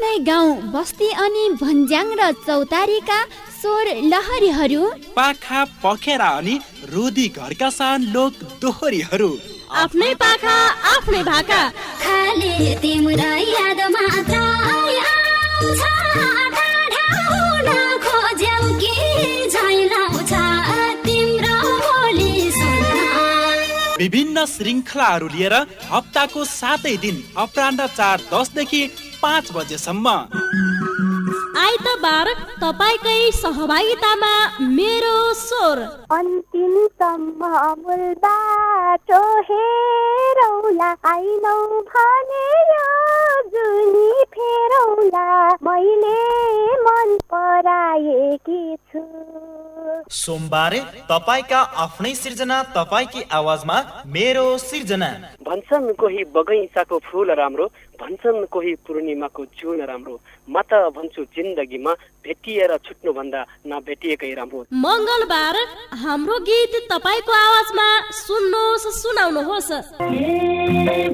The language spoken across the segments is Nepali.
आफ्नै गाउँ बस्ती अनि भन्ज्याङ र चौतारीका स्वर लहरीहरू। पाखा पखेरा अनि रोदी घरका सान लोक दोहोरीहरू। आफ्नै पाखा आफ्नै भाका। खाली तिम्रा याद मात्र आउँछ टाढा हुन खोज्यौ कि झैलाउँछ तिम्रो बोली सुन्न विभिन्न श्रृङ्खलाहरू लिएर हप्ताको सातै दिन अपरान्ह चार दसदेखि पाँच बजेसम्म। आइतबार तपाईँकै सहभागितामा मेरो स्वर। अन्तिमसम्म मूल बाटो हेरौला आइनौ भने यो जुनी फेरौला। मैले मन पराएकी छु। सोमबारे तपाईँका आफ्नै सिर्जना तपाईँकी आवाजमा मेरो सिर्जना। भन्छन् कोही बगैँचाको फुल राम्रो भन्छन् कोही पूर्णिमाको जुन राम्रो। म त भन्छु जिन्दगीमा भेटिएर छुट्नुभन्दा नभेटिएकै राम्रो। मङ्गलबार हाम्रो गीत तपाईँको आवाजमा सुन्नुहोस् सुनाउनुहोस्।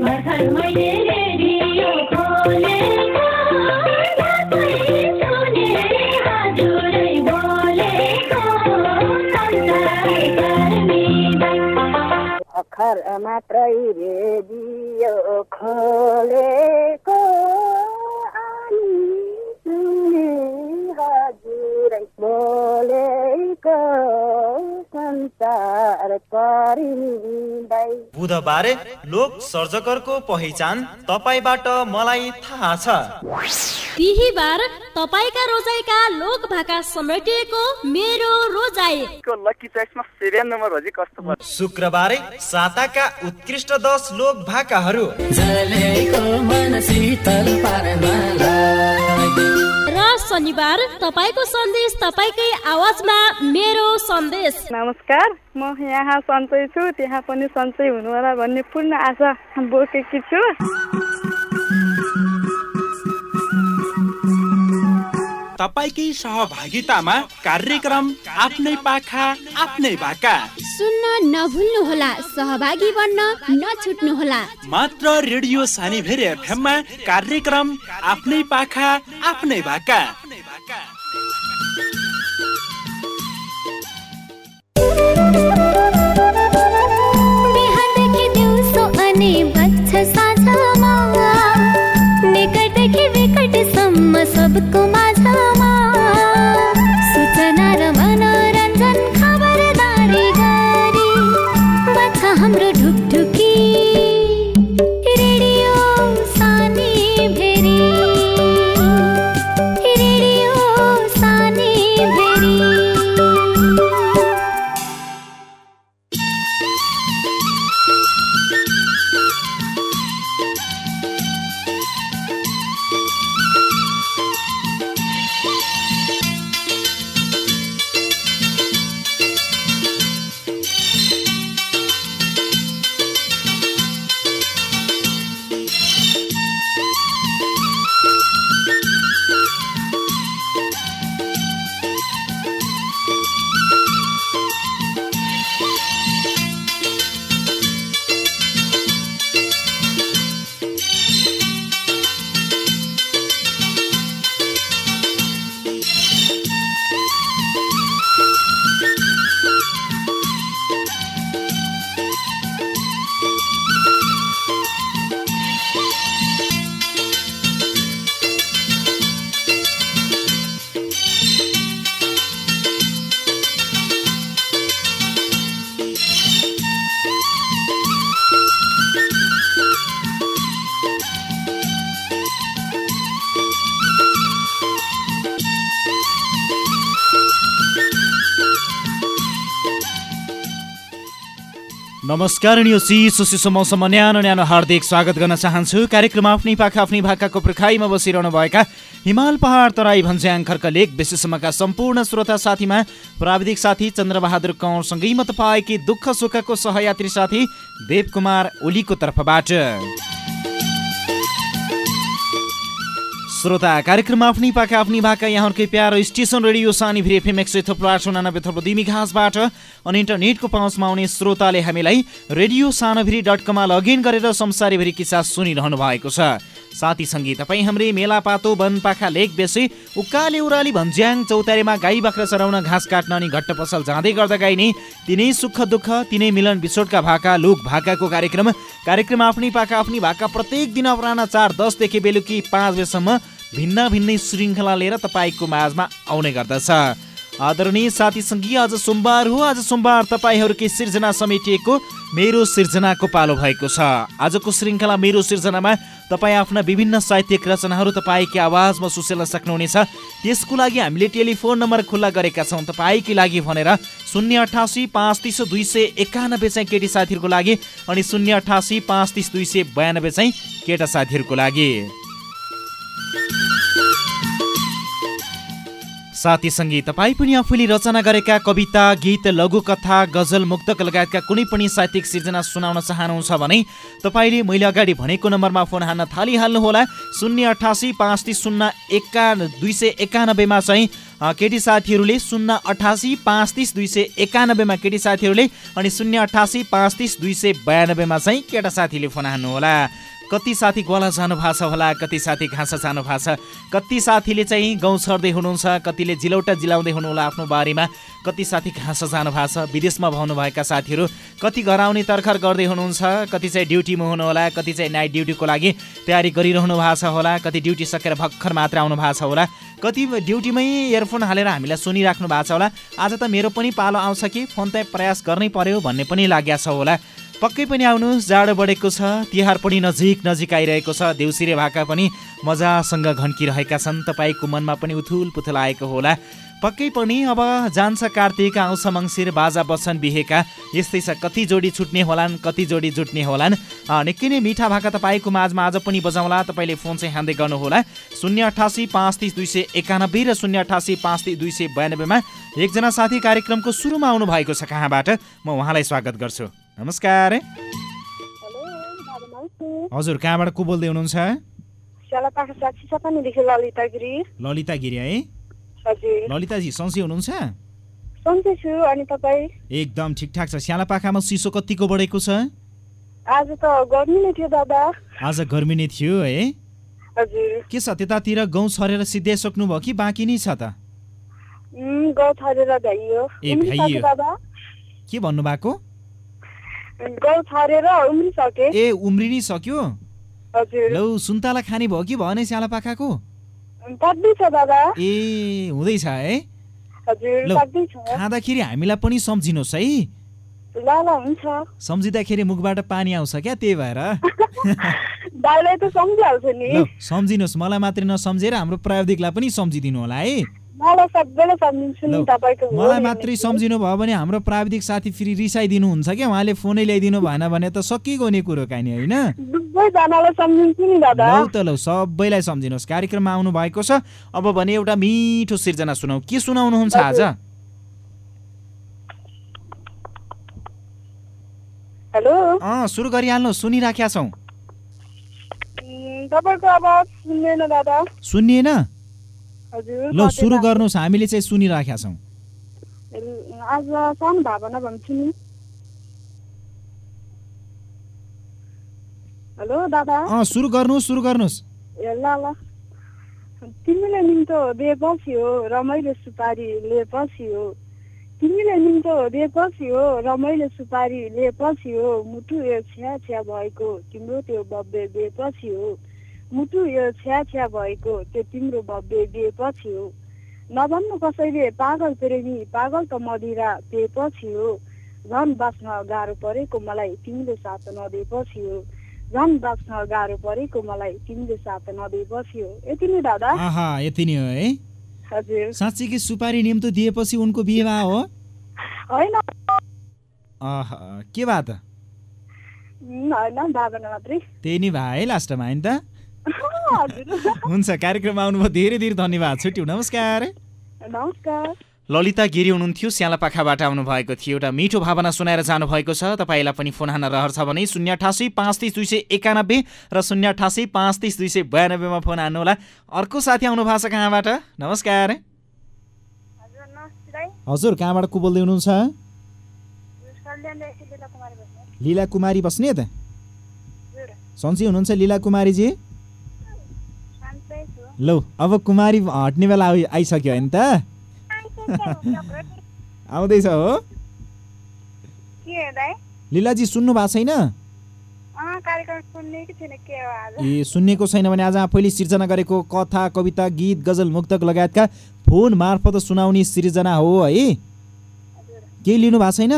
भर्खर मैले भर्खर मात्रै रेडियो खोलेको। बुधबारे लोक सर्जकरको पहिचान तपाईँबाट मलाई थाहा छ। बिहिबार तपाईँका रोजाइका लोक भाका समेटिएको मेरो रोजाइ। लकी चोइसमा सिरियल नम्बर हो कस्तो भयो? शुक्रबारे साताका उत्कृष्ट दश लोक भाकाहरू। र शनिबार तपाईँको सन्देश तपाईँकै आवाजमा मेरो सन्देश। नमस्कार म यहाँ सन्चै छु त्यहाँ पनि सन्चै हुनु होला भन्ने पूर्ण आशा बोकेकी छु। तपाईँकै सहभागितामा कार्यक्रम आफ्नै पाखा आफ्नै भाका सुन्न नभुल्नुहोला सहभागी बन्न नछुट्नुहोला। मात्र रेडियो सानीभेरे एफएममा कार्यक्रम आफ्नै पाखा आफ्नै भाका विकटसम्म सबको नमस्कार न्यानो न्यानो हार्दिक स्वागत गर्न चाहन्छु। कार्यक्रम आफ्नै पाखा आफ्नै भाकाको प्रखाइमा बसिरहनु भएका हिमाल पहाड तराई भन्स्याङ खर्क लेक विशेषमाका सम्पूर्ण श्रोता साथीमा प्राविधिक साथी चन्द्रबहादुर कौरसँगै म तपाईँकी दुःख सुखको सहयात्री साथी देवकुमार ओलीको तर्फबाट। श्रोता कार्यक्रम आफ्नै पाका आफ्नै भाका यहाँहरूकै प्यारो स्टेसन रेडियो सानी भिरी एफएम एक सय थप्लो आठ सौ उनानब्बे थप्लो दुई घाँसबाट अनि इन्टरनेटको पहुँचमा आउने श्रोताले हामीलाई रेडियो सानोभिरी डट कममा लगइन गरेर संसारभरि किस्सा सुनिरहनु भएको छ। साथी सङ्गी तपाईँ हाम्रै मेलापातो वनपाखा लेक बेसी उकाली उराली भन्ज्याङ चौतारीमा गाई बाख्रा चराउन घाँस काट्न अनि घट्ट पसल जाँदै गर्दा गाइने तिनै सुख दुःख तिनै मिलन बिछोडका भाका लोक भाकाको कार्यक्रम। कार्यक्रम आफ्नै पाका आफ्नै भाका प्रत्येक दिन अपराह चार दसदेखि बेलुकी पाँच बजेसम्म भिन्न भिन्नै श्रृङ्खला लिएर तपाईँको माझमा आउने गर्दछ। आदरणीय साथी सङ्गी आज सोमबार हो। आज सोमबार तपाईँहरूकै सिर्जना समेटिएको मेरो सिर्जनाको पालो भएको छ। आजको श्रृङ्खला मेरो सिर्जनामा तपाईँ आफ्ना विभिन्न साहित्यिक रचनाहरू तपाईँकै आवाजमा सुसेल्न सक्नुहुनेछ। त्यसको लागि हामीले टेलिफोन नम्बर खुल्ला गरेका छौँ। तपाईँकै लागि भनेर शून्य अठासी पाँच तिस दुई सय एकानब्बे चाहिँ केटी साथीहरूको लागि अनि शून्य अठासी पाँच तिस दुई सय बयानब्बे चाहिँ केटा साथीहरूको लागि। साथी सङ्गी तपाईँ पनि आफूले रचना गरेका कविता गीत लघुकथा गजल मुक्तक लगायतका कुनै पनि साहित्यिक सिर्जना सुनाउन चाहनुहुन्छ भने तपाईँले मैले अगाडि भनेको नम्बरमा फोन हान्न थालिहाल्नुहोला। शून्य अठासी पाँच तिस शून्य एका दुई सय एकानब्बेमा चाहिँ केटी साथीहरूले शून्य अठासी पाँच तिस दुई सय एकानब्बेमा केटी साथीहरूले अनि शून्य अठासी पाँच तिस दुई सय बयानब्बेमा चाहिँ केटा साथीले फोन हान्नुहोला। कति साथी ग्वाला जानु भएको छ होला कति साथी घाँसा जानु भएको छ कति साथीले चाहिँ गाउँ छर्दै हुनुहुन्छ कतिले जिलौटा जिलाउँदै हुनुहोला आफ्नो बारीमा कति साथी घाँसा जानु भएको छ विदेशमा भाउनुभएका साथीहरू कति घर आउने तर्खर गर्दै हुनुहुन्छ कति चाहिँ ड्युटीमा हुनुहोला कति चाहिँ नाइट ड्युटीको लागि तयारी गरिरहनु भएको छ होला कति ड्युटी सकेर भर्खर मात्र आउनु भएको छ होला कति ड्युटीमै इयरफोन हालेर हामीलाई सुनिराख्नु भएको छ होला आज त मेरो पनि पालो आउँछ कि फोन त प्रयास गर्नै पर्यो भन्ने पनि लागेको छ होला। पक्कै पनि आउनुहोस् जाडो बढेको छ तिहार पनि नजिक नजिक आइरहेको छ देउसिरे भाका पनि मजासँग घन्किरहेका छन्। तपाईँको मनमा पनि उथुल पुथुल आएको होला। पक्कै पनि अब जान्छ कार्तिक आउँछ मङ्सिर बाजा बच्छन् बिहेका। यस्तै छ कति जोडी छुट्ने होलान् कति जोडी जुट्ने होलान्। निकै नै मिठा भाका तपाईँको माझमा आज पनि बजाउँला। तपाईँले फोन चाहिँ हान्दै गर्नुहोला। शून्य अठासी पाँच तिस दुई सय एकानब्बे र शून्य अठासी पाँच तिस दुई सय बयानब्बेमा एकजना साथी कार्यक्रमको सुरुमा आउनु भएको छ कहाँबाट? म उहाँलाई स्वागत गर्छु। नमस्कार हजुर कहाँबाट को बोल्दै हुनुहुन्छ? ललिता गिरी। ललिता गिरी है? ललिताजी सन्चै हुनुहुन्छ? एकदम ठिकठाक छ। स्यालापाखामा चिसो कतिको बढेको छ? आज त गर्मी नै थियो दादा। आज गर्मी नै थियो है? के छ त्यतातिर गाउँ छरेर सिद्ध्याइसक्नु भयो कि बाँकी नै छ त? ए, भ्याइयो। के भन्नुभएको? गाउँ छरेर उम्रिसके ए उम्रिनै सक्यो? हजुर। लौ सुन्तला खाने भयो कि भएन स्यालापाखाको पाक्दैछ दादा। ए हुँदैछ है? हजुर लौ, पाक्दैछ खाँदाखेरि हामीलाई पनि सम्झिनुहोस् है? ल ल हुन्छ। सम्झिँदाखेरि मुखबाट पानी आउँछ क्या त्यही भएर। त सम्झिहाल्छु नि। सम्झिनुहोस् मलाई मात्रै नसम्झेर हाम्रो प्राविधिकलाई पनि सम्झिदिनु होला है? मलाई मात्रै। सम्झिनु भयो भने हाम्रो प्राविधिक साथी फेरि रिसाइदिनुहुन्छ क्या? उहाँले फोनै ल्याइदिनु भएन भने त सकिएको नि कुरो कानी होइन? लौ त लौ सबैलाई सम्झिनुहोस्। कार्यक्रममा आउनु भएको छ। अब भने एउटा मिठो सिर्जना सुनाउ। के सुनाउनुहुन्छ आज? हेलो। अँ सुरु गरिहाल्नु सुनिराखेका छौँ। सुनिएन ल सुरु गर्नुहोस् हामीले चाहिँ सुनिराखेका छौँ। आज सानो भावना भन्छु नि। हेलो दादा। अँ सुरु गर्नुहोस् सुरु गर्नुहोस्। ए ल ल। तिमीले निम्तो दिएपछि हो रमाइलो सुपारी लिएपछि हो। तिमीले निम्तो दिएपछि हो रमाइलो सुपारी लिएपछि हो। मुटु यो छ्या छ्या भएको तिम्रो त्यो भव्य दिएपछि हो। मुटु यो छ्या छ्या भएको त्यो तिम्रो भव्य दिएपछि हो। नभन्नु कसैले पागल प्रेमी पागल त मदिरा पिएपछि हो। झन् बाँच्न गाह्रो परेको मलाई तिमीले साथ नदिएपछि हो। झन् बाँच्न गाह्रो परेको मलाई तिमीले साथ नदिएपछि हो। यति नै दादा। यति नै हो है। हजुर। साँच्चै कि सुपारी निम्तो दिएपछि उनको विवाह हो? होइन। के भए त? होइन भावना मात्रै। त्यही नै भए है लास्टमा होइन त? हुन्छ कार्यक्रममा आउनुभयो धेरै धेरै धन्यवाद छुट्यौँ नमस्कार। नमस्कार। ललिता गिरी हुनुहुन्थ्यो स्यालापाखाबाट आउनुभएको थियो। एउटा मिठो भावना सुनाएर जानुभएको छ। तपाईँलाई पनि फोन हान्न रहर छ भने शून्य अठासी पाँच तिस दुई सय एकानब्बे र शून्य अठासी पाँच तिस दुई सय बयानब्बेमा फोन हान्नुहोला अर्को साथी आउनु भएको छ कहाँबाट? नमस्कार। हजुर कहाँबाट को बोल्दै हुनुहुन्छ लीला कुमारी बस्नेत सन्चै हुनुहुन्छ लीला कुमारीजी? लौ अब कुमारी हट्ने बेला आइ- आइसक्यो होइन त? आउँदैछ हो? लिलाजी सुन्नु भएको छैन? ए सुन्नेको छैन भने आज आफैले सिर्जना गरेको कथा कविता गीत गजल मुक्तक लगायतका फोन मार्फत सुनाउने सिर्जना हो है। केही लिनु भएको छैन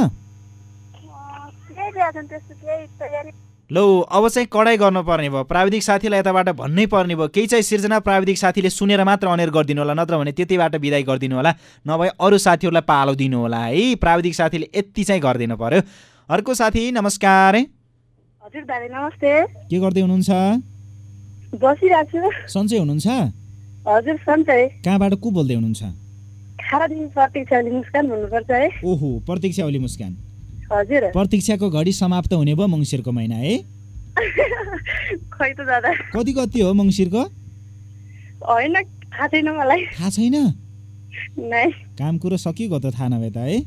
लौ अब चाहिँ कडाइ गर्नुपर्ने भयो। प्राविधिक साथीलाई यताबाट भन्नै पर्ने भयो। केही चाहिँ सिर्जना प्राविधिक साथीले सुनेर मात्र अनेर गरिदिनु होला नत्र भने त्यतिबाट विदाय गरिदिनु होला। नभए अरू साथीहरूलाई पालो दिनु होला है? प्राविधिक साथीले यति चाहिँ गरिदिनु पर्यो। अर्को साथी नमस्कार हजुर नमस्ते। के गर्दै हुनुहुन्छ? बसिरहेको छु। सन्चै हुनुहुन्छ? हजुर सन्चै। कहाँबाट को बोल्दै हुनुहुन्छ? ओहो प्रतीक्षा ओली मुस्कान। हजुर। प्रतीक्षाको घडी समाप्त हुने भयो मङ्सिरको महिना है? खै त दादा। कति कति हो मङ्सिरको? होइन थाहा छैन मलाई। थाहा छैन? काम कुरो सकिएको त थाहा नभए त है?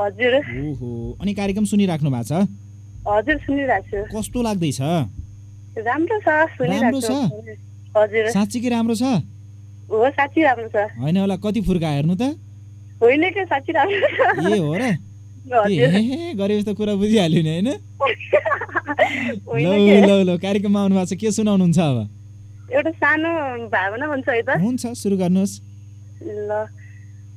हजुर। ओहो अनि कार्यक्रम सुनिराख्नु भएको छ? हजुर सुनिरहेको कस्तो लाग्दैछ? राम्रो छ सुनिरहेको छु। हजुर। साँच्चीकै राम्रो छ? हो साँच्ची राम्रो छ। होइन होला कति फुर्का हेर्नु त? होइन के साँच्ची राम्रो ए हो र। ए हजुर। हे हे गरे जस्तो कुरा बुझिहाल्यो नि होइन? लौ लौ कार्यक्रममा आउनु भएको छ के सुनाउनुहुन्छ अब? एउटा सानो भावना भन्छ है त। हुन्छ सुरु गर्नुहोस्। ल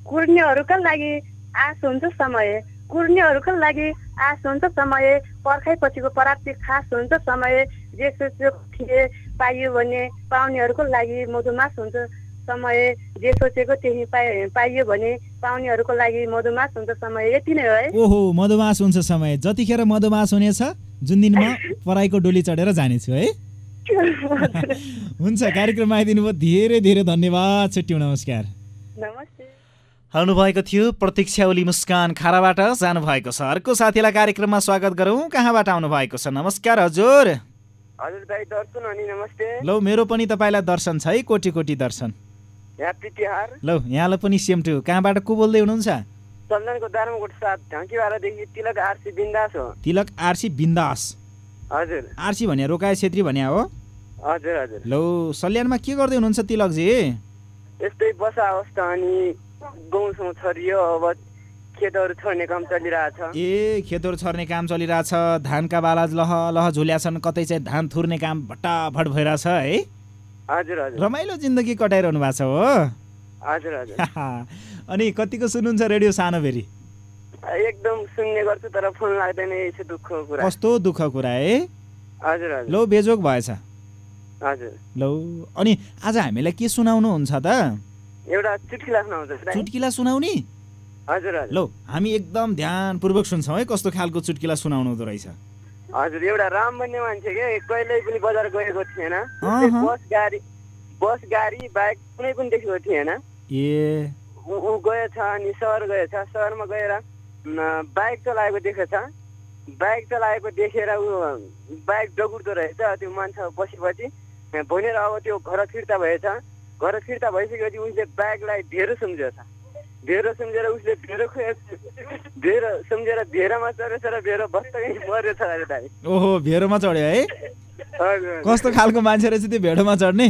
कुर्नेहरूका लागि आश हुन्छ समय। कुर्नेहरूका लागि आश हुन्छ समय। पर्खाइपछिको प्राप्ति खास हुन्छ समय। जे थिए पाइयो भने पाउनेहरूको लागि मधुमास हुन्छ। समय जे सोचेको त्यही पाइ पाइयो भने पाउनेहरूको लागि मधुमास हुन्छ समय यति नै हो है। ओहो मधुमास हुन्छ समय। जतिखेर मधुमास हुनेछ जुन दिन म पराईको डोली चढेर जानेछु है। हुन्छ कार्यक्रममा आइदिनु भयो धेरै धेरै धन्यवाद छुट्यौँ नमस्कार। नमस्ते। आउनुभएको थियो प्रतीक्षा ओली मुस्कान खाराबाट। जानुभएको छ अर्को साथीलाई कार्यक्रममा स्वागत गरौँ। कहाँबाट आउनु भएको छ? नमस्कार हजुर। हजुर दाइ दर्शन अनि नमस्ते। लौ मेरो पनि तपाईँलाई दर्शन छ है कोटी कोटी दर्शन। यहाँ प्रितिहार लौ यहाँलाई पनि सेम टु कहाँबाट को बोल्दै हुनुहुन्छ? चन्दनको दार्मकोट साथ ढाँकीवाडादेखि तिलक आरसी बिन्दास हो। तिलक आरसी बिन्दास। हजुर। आरसी भने रोकाए छेत्री भने हो? हजुर हजुर। लौ सल्यानमा के गर्दै हुनुहुन्छ तिलकजी? यस्तै बसा अवस्था अनि गाउँसँग छरियो अब खेतहरू छर्ने काम चलिरहेछ। ए खेतहरू छर्ने काम चलिरहेछ। धानका बाला लह लह झुल्या छन् कतै चाहिँ धान थुर्ने काम भट्टाभट भइरहेछ है। हजुर हजुर। रमाइलो जिन्दगी कटाइरहनु भएको छ हो। हजुर हजुर। अनि कतिको सुन्नुहुन्छ रेडियो सानो फेरि? एकदम सुन्ने गर्छु तर फोन लाग्दैन कुरा। कस्तो दुःख कुरा है? हजुर लौ बेजोग भएछ। हजुर। लौ। अनि आज हामीलाई के सुनाउनुहुन्छ त? एउटा चुटकी सुनाउँछ दाइ। चुटकिला सुनाउने? हजुर लौ हामी एकदम ध्यानपूर्वक सुन्छौँ है कस्तो खालको चुटकिला सुनाउनु हुँदो रहेछ। हजुर एउटा राम भन्ने मान्छे के कहिल्यै पनि बजार गएको थिएन। बस गाडी बस गाडी बाइक कुनै पनि देखेको थिएन। ए। ऊ गएछ अनि सहर गएछ सहरमा गएर बाइक चलाएको देखेछ। बाइक चलाएको देखेर ऊ बाइक डगुर्दो रहेछ त्यो मान्छे बसेपछि भनेर अब त्यो घर फिर्ता भएछ। घर फिर्ता भइसकेपछि उसले बाइकलाई ढेँडो सम्झेछ ढेँडो सम्झेर उसले खुवाए ढेँडो सम्झेर भेरोमा चढेछ र भेरो बस्दै मरेछ अरे दाइ। ओहो भेरोमा चढ्यो है? कस्तो खालको मान्छे रहेछ त्यो भेडोमा चढ्ने?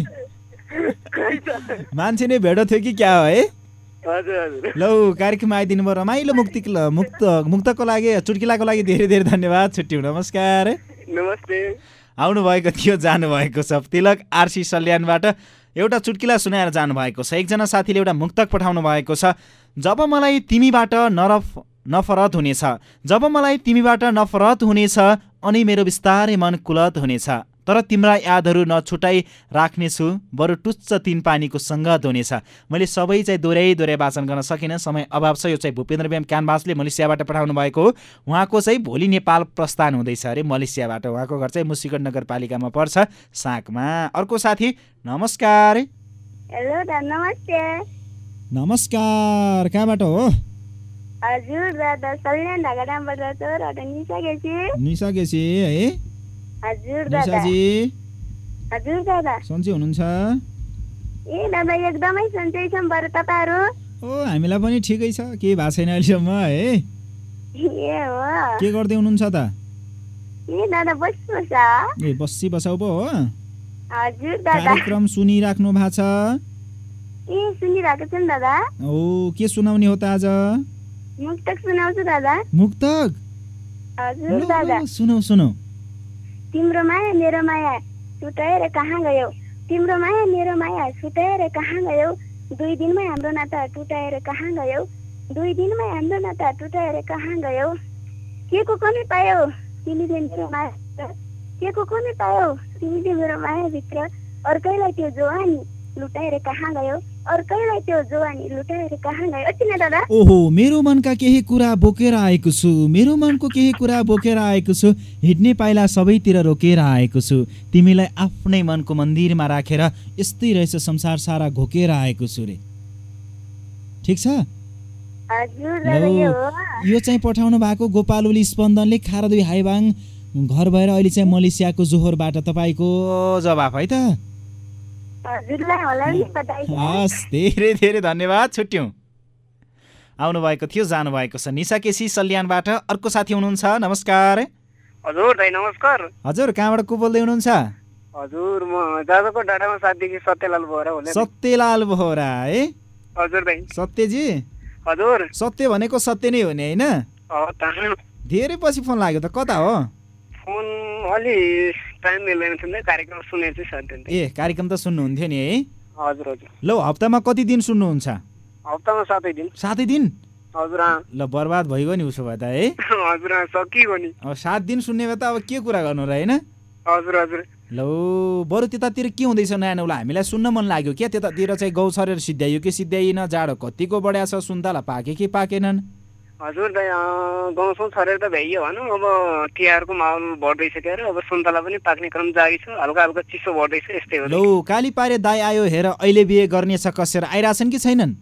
मान्छे नै भेडो थियो कि क्या हो है? लौ कार्यक्रममा आइदिनु भयो रमाइलो मुक्ति मुक्त मुक्तको लागि चुटकिलाको लागि धेरै धेरै धन्यवाद छुट्यौँ नमस्कार। नमस्ते। आउनुभएको थियो जानुभएको छ तिलक आरसी सल्यानबाट। एउटा चुटकिला सुनाएर जानुभएको छ एकजना साथीले एउटा मुक्तक पठाउनु भएको छ। जब मलाई तिमीबाट नरफ नफरत हुनेछ जब मलाई तिमीबाट नफरत हुनेछ अनि मेरो बिस्तारै मन कुलत हुनेछ तर तिम्रा यादहरू नछुटाइ राख्नेछु बरु टुच्च तिन पानीको सङ्गत हुनेछ। मैले सबै चाहिँ दोहोऱ्याइ दोहोऱ्याइ वाचन गर्न सकिनँ समय अभाव छ। यो चाहिँ भूपेन्द्र ब्याम क्यानभासले मलेसियाबाट पठाउनु भएको हो। उहाँको चाहिँ भोलि नेपाल प्रस्थान हुँदैछ अरे मलेसियाबाट। उहाँको घर चाहिँ मुसिगढ नगरपालिकामा पर्छ साँकमा अर्को साथी नमस्कार। हेलो नमस्ते। नमस्कार कहाँबाट हो? हजुर दादा सल्यान ढाकाडामबाट चोरबाट निसा गेसी। निसा गेसी है? हजुर दादा निसाजी हजुर दादा सन्चै हुनुहुन्छ? ए दादा एकदमै सन्चै छौँ बरु तपाईँहरू। ओ हामीलाई पनि ठिकै छ केही भएको छैन अहिलेसम्म है? ए हो। के गर्दै हुनुहुन्छ त? ए दादा बस्नुहोस् ए बसी बसाउ पो हो। हजुर दादा। कार्यक्रम सुनिराख्नु भएको छ। ए सुनिरहेको छु नि दादा? ओ के सुनाउने हो त आज? मुक्तक सुनाउँछु दादा। मुक्तक? हजुर दादा। सुनौ सुनौ तिम्रो माया मेरो माया छुट्याएर कहाँ गयो? तिम्रो माया मेरो माया छुट्याएर कहाँ गयो? दुई दिनमै हाम्रो नाता टुटाएर कहाँ गयो? दुई दिनमै हाम्रो नाता टुटाएर कहाँ गयो? के को कमी पायो? तिमीले मेरो माया के को कमी पायो? तिमीले मेरो मायाभित्र। अर्कैलाई त्यो जोवानी लुटाएर कहाँ गयो? अर्कैलाई त्यो जोवानी लुटाएर कहाँ गयो किन दादा? ओहो मेरो मनका केही कुरा बोकेर आएको छु। मेरो मनको केही कुरा बोकेर आएको छु। हिँड्ने पाइला सबैतिर रोकेर आएको छु। तिमीलाई आफ्नै मनको मन्दिरमा राखेर यस्तै रहेछ संसार सारा घोकेर आएको छु रे। ठिक छ? यो चाहिँ पठाउनु भएको गोपालुली स्पन्दनले खारदुई हाइबाङ घर भएर अहिले चाहिँ मलेसियाको जोहोरबाट तपाईँको जवाफ है त हजुरलाई होला नि बधाई छ। हस् धेरै धेरै धन्यवाद छुट्यौँ। आउनुभएको थियो जानुभएको छ। निशा केसी सल्यानबाट अर्को साथी हुनुहुन्छ नमस्कार। हजुर दाइ नमस्कार। हजुर कहाँबाट को बोल्दै हुनुहुन्छ? हजुर म जाजरको डाँडामा साथदेखि सत्यलाल बोहरा होला सत्यलाल बोहरा है हजुर दाइ सत्यजी? हजुर। सत्य भनेको सत्य नै हो नि होइन। धेरै पछि फोन लाग्यो त कता हो? फोन अलि टाइम मिल्दैन थियो कार्यक्रम सुनेको सधैँ ए कार्यक्रम त सुन्नुहुन्थ्यो नि है? हजुर हजुर। ल हप्तामा कति दिन सुन्नुहुन्छ? हप्तामा सातै दिन। सातै दिन? हजुर। ल बर्बाद भइगयो नि उसो भए त है? हजुर अँ, सकिगयो नि। अब सात दिन सुन्ने भए त अब के कुरा गर्नु र होइन? हजुर हजुर। ल बरु त्यतातिर के हुँदैछ नयाँ नौला हामीलाई सुन्न मन लाग्यो क्या? त्यतातिर चाहिँ गौ छरेर सिद्ध्याइयो कि सिद्ध्याइन जाडो कतिको बढ्या छ? सुन्तला पाके कि पाकेनन्? हजुर दाइ अँ, गाउँसौँ छरेर त भ्याइयो भनौँ। अब तिहारको माहौल बढ्दैछ अब सुन्तला पनि पाक्ने क्रम जारी छ। हल्का हल्का चिसो बढ्दैछ यस्तै हो लौ काली पारे दाई आयो हेर अहिले बिहे गर्ने छ कसेर? आइरहेछन् कि छैनन्?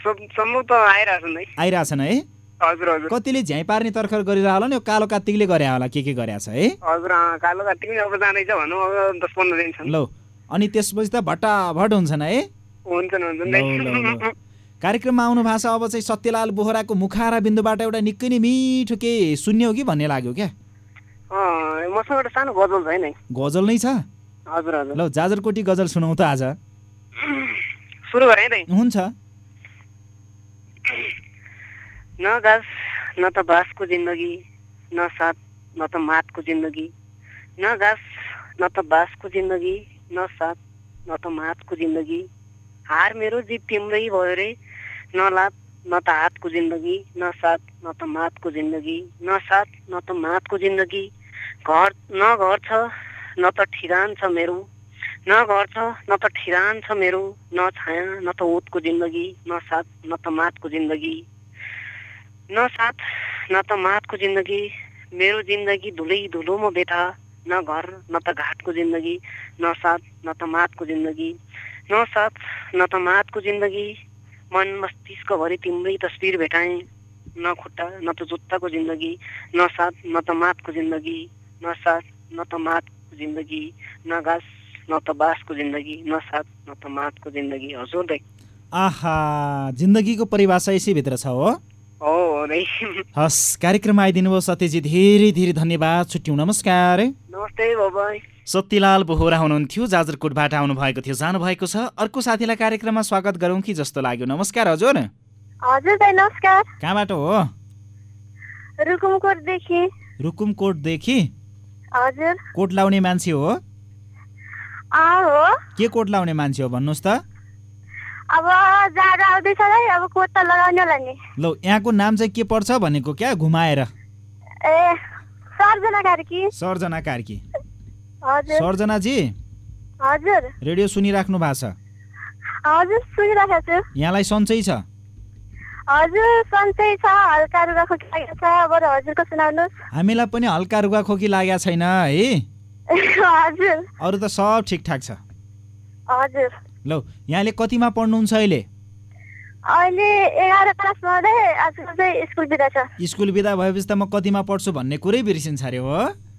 सम्भव त आइरहेछन् है आइरहेछन् है? हजुर हजुर। कतिले झ्याइ पार्ने तर्खर गरिरह होला नि? कालो कात्तिकले गरे होला के के गरेछ है? हजुर कालो पनि अब जाँदैछ भनौँ। अब दस पन्ध्र दिन छन् लौ अनि त्यसपछि त भट्टाभट हुन्छन् है? हुन्छन् हुन्छन्। कार्यक्रममा आउनु भएको छ। अब चाहिँ सत्यलाल बोहराको मुखारा बिन्दुबाट एउटा निकै नै मिठो के सुन्ने हो कि भन्ने लाग्यो क्या? मसँग एउटा सानो गजल छ है। नै गजल नै छ? हजुर हजुर। ल जाजरकोटी गजल सुनाउ त आज। सुरु गरेँ है हुन्छ। न घाँस न त बाँसको जिन्दगी न साथ न त मातको जिन्दगी। न घाँस न त बाँसको जिन्दगी न साथ न त मातको जिन्दगी। हार मेरो जित तिम्रै भयो रे। न लात न त हातको जिन्दगी न साथ न त मातको जिन्दगी न साथ न त मातको जिन्दगी घर न घर छ न त ठिरान छ मेरो न घर छ न त ठिरान छ मेरो न छाया न त ओतको जिन्दगी न साथ न त मातको जिन्दगी न साथ न त मातको जिन्दगी मेरो जिन्दगी धुलै धुलोमा बेथा न घर न त घाटको जिन्दगी न साथ न त मातको जिन्दगी न साथ न त मातको जिन्दगी मन मस्तिष्कभरि तिम्रै तस्बिर भेटाएँ। न खुट्टा न त जुत्ताको जिन्दगी न साथ न त मातको जिन्दगी न साथ न त मातको जिन्दगी न घाँस न त बाँसको जिन्दगी न साथ न त मातको जिन्दगी। हजुर दाइ आहा जिन्दगीको परिभाषा यसैभित्र छ हो। हस् कार्यक्रममा आइदिनु भयो सत्यजी धेरै धेरै धन्यवाद छुट्यौँ नमस्कार। नमस्ते बाबाई। सत्यलाल बोहरा हुनुहुन्थ्यो जाजरकोटबाट आउनुभएको थियो जानुभएको छ। अर्को साथीलाई कार्यक्रममा स्वागत गरौँ कि जस्तो लाग्यो। नमस्कार हजुर। हजुर नमस्कार। कहाँबाट हो? रुकुमकोटदेखि। रुकुमकोटदेखि? हजुर। कोट लाउने मान्छे हो? हो। के कोट लाउने मान्छे हो भन्नुहोस् त? अब जाडो आउँदैछ है अब कोट त लगाउने होला नि। लौ यहाँको नाम चाहिँ के पर्छ भनेको क्या घुमाएर? ए सर्जना कार्की। सर्जना कार्की। सर्जनाजी हजुर। रेडियो सुनिराख्नु भएको छ। हजुर सुनिरहेको छु। यहाँलाई सन्चै छ? हजुर सन्चै छ हल्का रुगा खोकी लागेको छ। बरु हजुरको सुनाउनुहोस्। हामीलाई पनि हल्का रुगा खोकी लागेको छैन है? हजुर। अरू त सब ठिकठाक छ। हजुर। लौ यहाँले कतिमा पढ्नुहुन्छ अहिले? अहिले एघार क्लास पढ्दै आजकल चाहिँ स्कुल बिदा छ। स्कुल बिदा भएपछि त म कतिमा पढ्छु भन्ने कुरै बिर्सिन्छ अरे हो।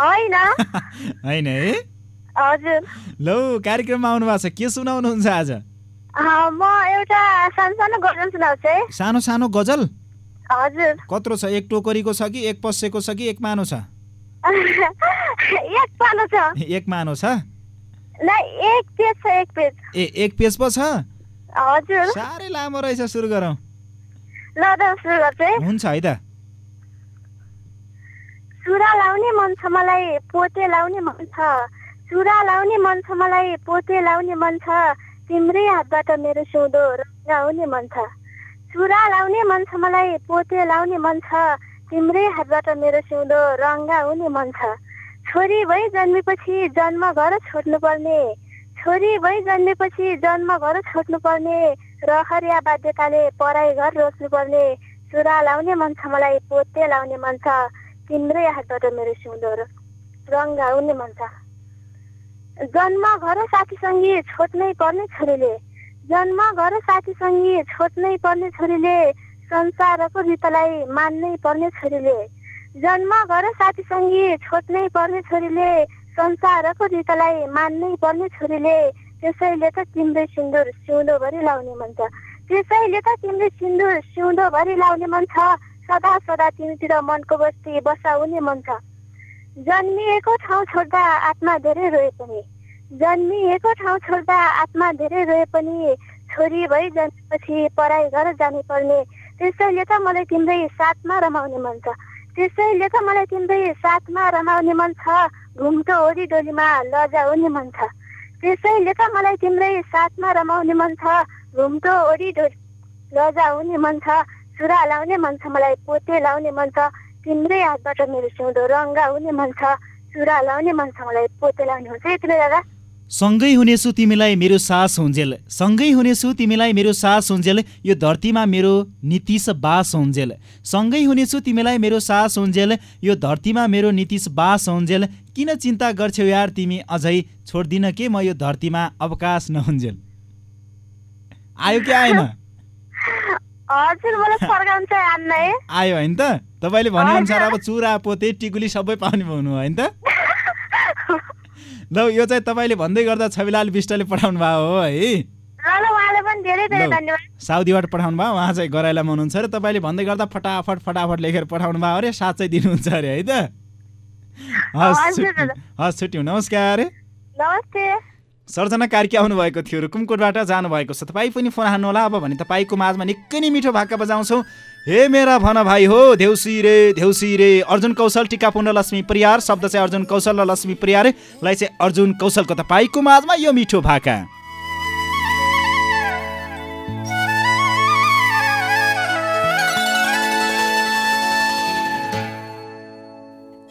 होइन। है? हजुर। लौ कार्यक्रममा आउनु भएको छ। के सुनाउनुहुन्छ आज? म एउटा सानो सानो गजल सुनाउँछु है। सानो सानो गजल? हजुर। कत्रो छ? एक टोकरीको छ कि एक पस्सेको छ कि एक मानो छ? एक पालो छ। एक मानो छ? ल एक पेज छ एक पेज। ए एक पेज पो छ? हजुर। साह्रै लामो रहेछ सुरु गरौँ। ल त सुरु गर्छु हुन्छ है त। सुरा लाउने मन छ मलाई पोते लाउने मन छ। सुरा लाउने मन छ मलाई पोते लाउने मन छ। तिम्रै हातबाट मेरो सिउँदो रङ्गाउने मन छ। सुरा लाउने मन छ मलाई पोते लाउने मन छ। तिम्रै हातबाट मेरो सिउँदो रङ्गाउने मन छ। छोरी भई जन्मेपछि जन्म घर छोड्नु पर्ने छोरी भई जन्मेपछि जन्म घर छोड्नु पर्ने र हरिया बाध्यताले पढाइ घर रोज्नु पर्ने सुरा लाउने मन छ मलाई पोते लाउने मन छ। तिम्रै हातबाट मेरो सिउँदो र रङ्गाउने मन छ। जन्म घर साथीसँगी छोड्नै पर्ने छोरीले जन्म घर साथीसँगी छोड्नै पर्ने छोरीले संसारको रीतलाई मान्नै पर्ने छोरीले जन्म घर साथीसँगी छोड्नै पर्ने छोरीले संसारको रीतलाई मान्नै पर्ने छोरीले त्यसैले त तिम्रै सिन्दुर सिउँदोभरि लाउने मन छ। त्यसैले त तिम्रै सिन्दुर सिउँदोभरि लाउने मन छ। सदा सदा तिमीतिर मनको बस्ती बसाउने मन छ जन्मिएको ठाउँ छोड्दा आत्मा धेरै रोए पनि। जन्मिएको ठाउँ छोड्दा आत्मा धेरै रोए पनि। छोरी भई जन्मेपछि पढाइ घर जानु पर्ने त्यसैले त मलाई तिम्रै साथमा रमाउने मन छ। त्यसैले त मलाई तिम्रै साथमा रमाउने मन छ। घुम्टो ओडी डोलीमा लजाउने मन छ। त्यसैले त मलाई तिम्रै साथमा रमाउने मन छ। घुम्टो ओडी डोली लजाउने मन छ। सुरा लाउने मन छ मलाई पोते लाउने मन छ तिम्रै हातबाट मेरो सिउँदो रङ्गाउने मन छ सुरा लाउने मन छ मलाई पोते लाउने हुन्छ। यति नै दादा सँगै हुनेछु तिमीलाई मेरो सास हुन्जेल। सँगै हुनेछु तिमीलाई मेरो सास हुन्जेल। यो धरतीमा मेरो नीतिश बास हुन्जेल। सँगै हुनेछु तिमीलाई मेरो सास हुन्जेल। यो धरतीमा मेरो नीतिश बास हुन्जेल। किन चिन्ता गर्छौ यार तिमी? अझै छोड्दिन के म यो धरतीमा अवकाश नहुन्जेल? आयो कि आएन हजुर मलाई फर्काउनु चाहिँ आन्न है आयो होइन त? तपाईँले भनेअनुसार अब चुरा पोते टिकुली सबै पाउने पाउनु होइन त? ल यो चाहिँ तपाईँले भन्दै गर्दा छविलाल विष्टले पठाउनु भयो हो है। साउदीबाट पठाउनु भयो उहाँ चाहिँ गराइलामा हुनुहुन्छ अरे। तपाईँले भन्दै गर्दा फटाफट फटाफट लेखेर पठाउनु भयो अरे साथ चाहिँ दिनुहुन्छ अरे है त? हस्। हस् छुट्यौँ नमस्कार नमस्ते। सर्जना कार्की आउनुभएको थियो रुकुमकोटबाट जानुभएको छ। तपाईँ पनि फोन हान्नुहोला अब भने तपाईँको माझमा निकै नै मिठो भाका बजाउँछौँ। हे मेरा भन भाइ हो देउसी रे देउसी रे अर्जुन कौशल टिका पुण्य लक्ष्मी प्रियार शब्द चाहिँ अर्जुन कौशल र लक्ष्मी प्रियारलाई चाहिँ अर्जुन कौशलको तपाईँको माझमा यो मिठो भाका।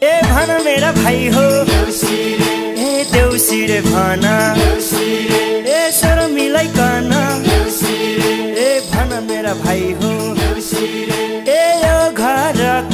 ए भन मेरा भाइ हो ए देउसी रे भन। ए स्वर मिलाइकन ए भन मेरा भाइ हो। ए यो घरको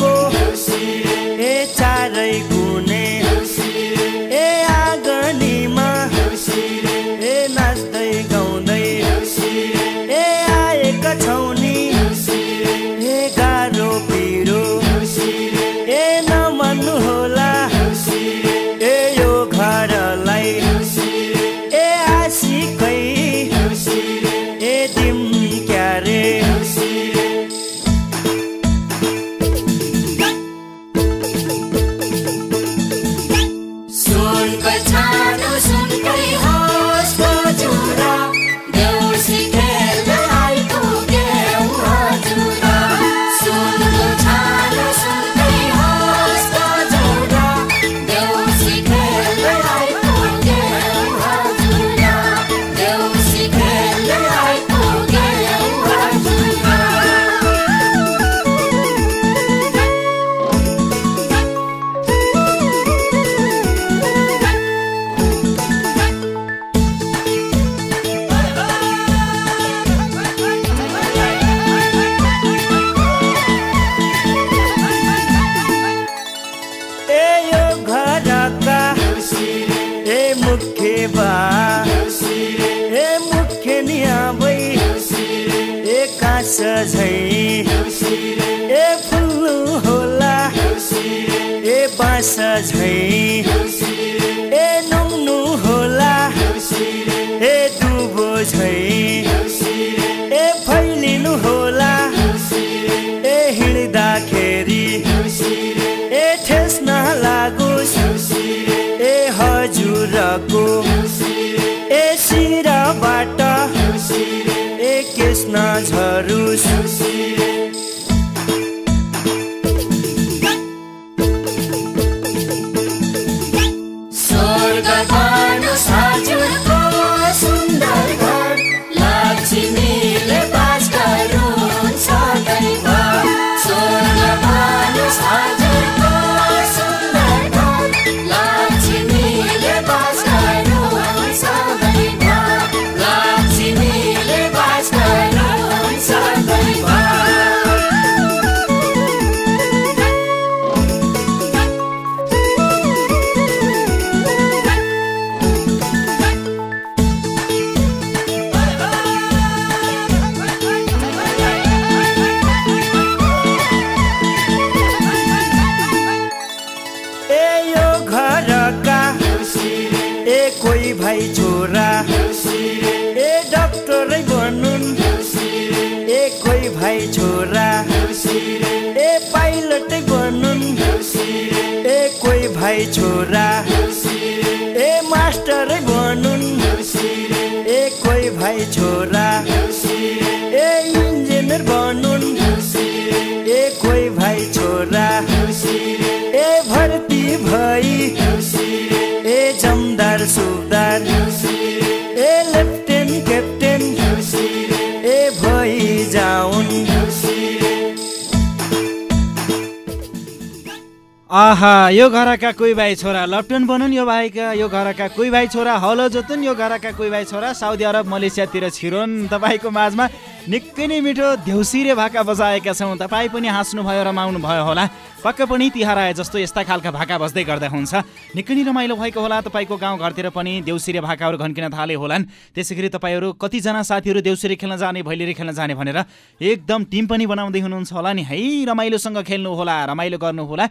यो घरका कोही भाइ छोरा लप्टन बनुन् यो भाइका यो घरका कोही भाइ छोरा हलो जोतुन् यो घरका कोही भाइ छोरा साउदी अरब मलेसियातिर छिरोन्। तपाईँको माझमा निकै नै मिठो देउसिरे भाका बजाएका छौँ। तपाईँ पनि हाँस्नुभयो रमाउनु भयो होला। पक्कै पनि तिहार आए जस्तो यस्ता खालका भाका बज्दै गर्दा हुन्छ। निकै नै रमाइलो भएको होला तपाईँको गाउँघरतिर पनि देउसिरे भाकाहरू घन्किन थाले होलान्। त्यसै गरी तपाईँहरू कतिजना साथीहरू देउसिरे खेल्न जाने भैलेरी खेल्न जाने भनेर एकदम टिम पनि बनाउँदै हुनुहुन्छ होला नि। है रमाइलोसँग खेल्नु होला रमाइलो गर्नु होला।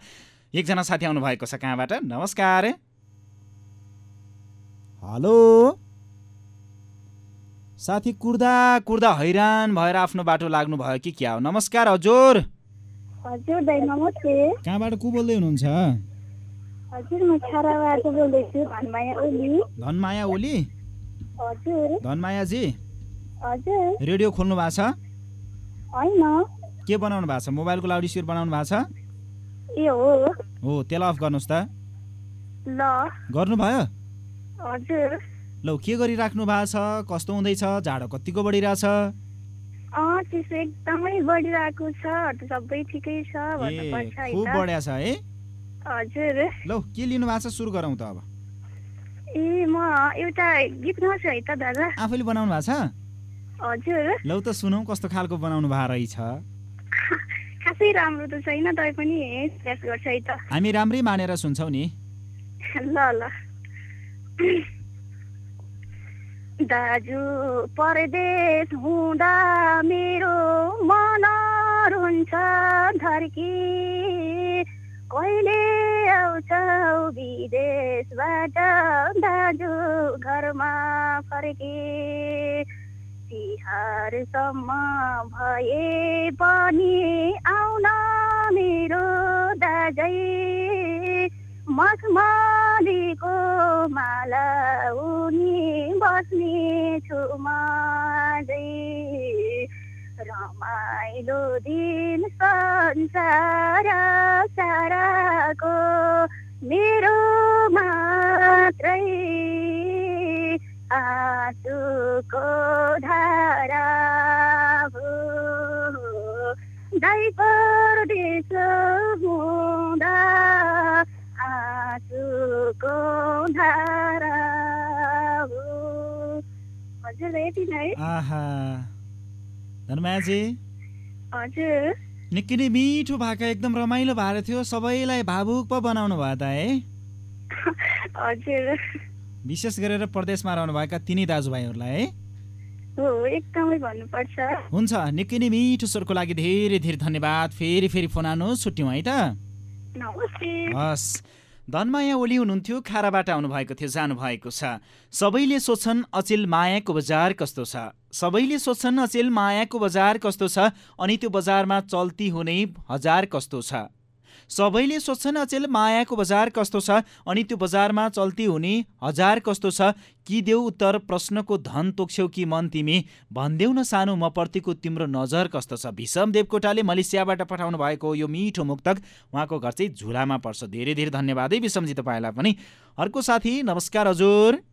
एकजना साथी आउनु भएको छ कहाँबाट? नमस्कार। हेलो। साथी कुर्दा कुर्दा हैरान भएर आफ्नो बाटो लाग्नु भयो कि क्या हो? नमस्कार हजुर। हजुर दाइ नमस्ते। कहाँबाट को बोल्दै हुनुहुन्छ? हजुर म छाराबाट बोल्दैछु धनमाया ओली। धनमाया ओली? हजुर। धनमायाजी? हजुर। रेडियो खोल्नु भएको छ? होइन। के बनाउनु भएको छ? मोबाइलको लाउड स्पिकर बनाउनु भएको छ? ए हो हो। त्यसलाई अफ गर्नुहोस् त। ल। गर्नुभयो? हजुर। लौ के गरिराख्नु भएको छ? कस्तो हुँदैछ? जाडो कतिको बढिरहेछ? चिसो एकदमै बढिरहेको छ। अरू सबै ठिकै छ ए भन्नुपर्छ है खुब त बढ्या छ है? हजुर। लौ के लिनु भएको छ? सुरु गरौँ त अब। ए म एउटा गीत गाउँछु है त दादा। आफैले बनाउनु भएको छ? हजुर। लौ त सुनौ कस्तो खालको बनाउनु भएको रहेछ। खासै राम्रो त छैन तै पनि गर्छ है त। हामी राम्रै मानेर सुन्छौ नि। ल ल। दाजु परदेश हुँदा मेरो मन रुन्छ धर्की। कहिले आउँछौ विदेशबाट दाजु घरमा फर्के? तिहारसम्म भए पनि आउन मेरो दाजै। मखमलीको माला उनी बस्ने छु माझै। रमाइलो दिन संसार साराको मेरो मात्रै। आँसुको धारा हो दाइ परदेश हुँदा आँसुको धारा हो हजुर यति नै। आहा। धनमायाजी। हजुर। निकै नै मिठो भाका एकदम रमाइलो भएको थियो। सबैलाई भावुक पो बनाउनु भयो त है। हजुर। विशेष गरेर प्रदेशमा रहनुभएका तिनै दाजुभाइहरूलाई है? हुन्छ निकै नै मिठो स्वरको लागि धेरै धेरै धन्यवाद। फेरि फेरि फोन आउनु छुट्यौँ है त? हस्। धनमाया ओली हुनुहुन्थ्यो खाराबाट आउनुभएको थियो जानुभएको छ। सबैले सोच्छन् अचेल मायाको बजार कस्तो छ? सबैले सोच्छन् अचेल मायाको बजार कस्तो छ? अनि त्यो बजारमा चल्ती हुने हजार कस्तो छ? सबैले सोच्छन् अचेल मायाको बजार कस्तो छ अनि त्यो बजारमा चल्ती हुने हजार कस्तो छ कि देऊ उत्तर प्रश्नको धन तोक्छौ कि मन तिमी? भनिदेऊ न सानो म प्रतिको तिम्रो नजर कस्तो छ? भीषम देवकोटाले मलेसियाबाट पठाउनु भएको यो मिठो मुक्तक उहाँको घर चाहिँ झुलामा पर्छ। धेरै धेरै धन्यवाद है विषमजी तपाईँलाई पनि। अर्को साथी नमस्कार हजुर।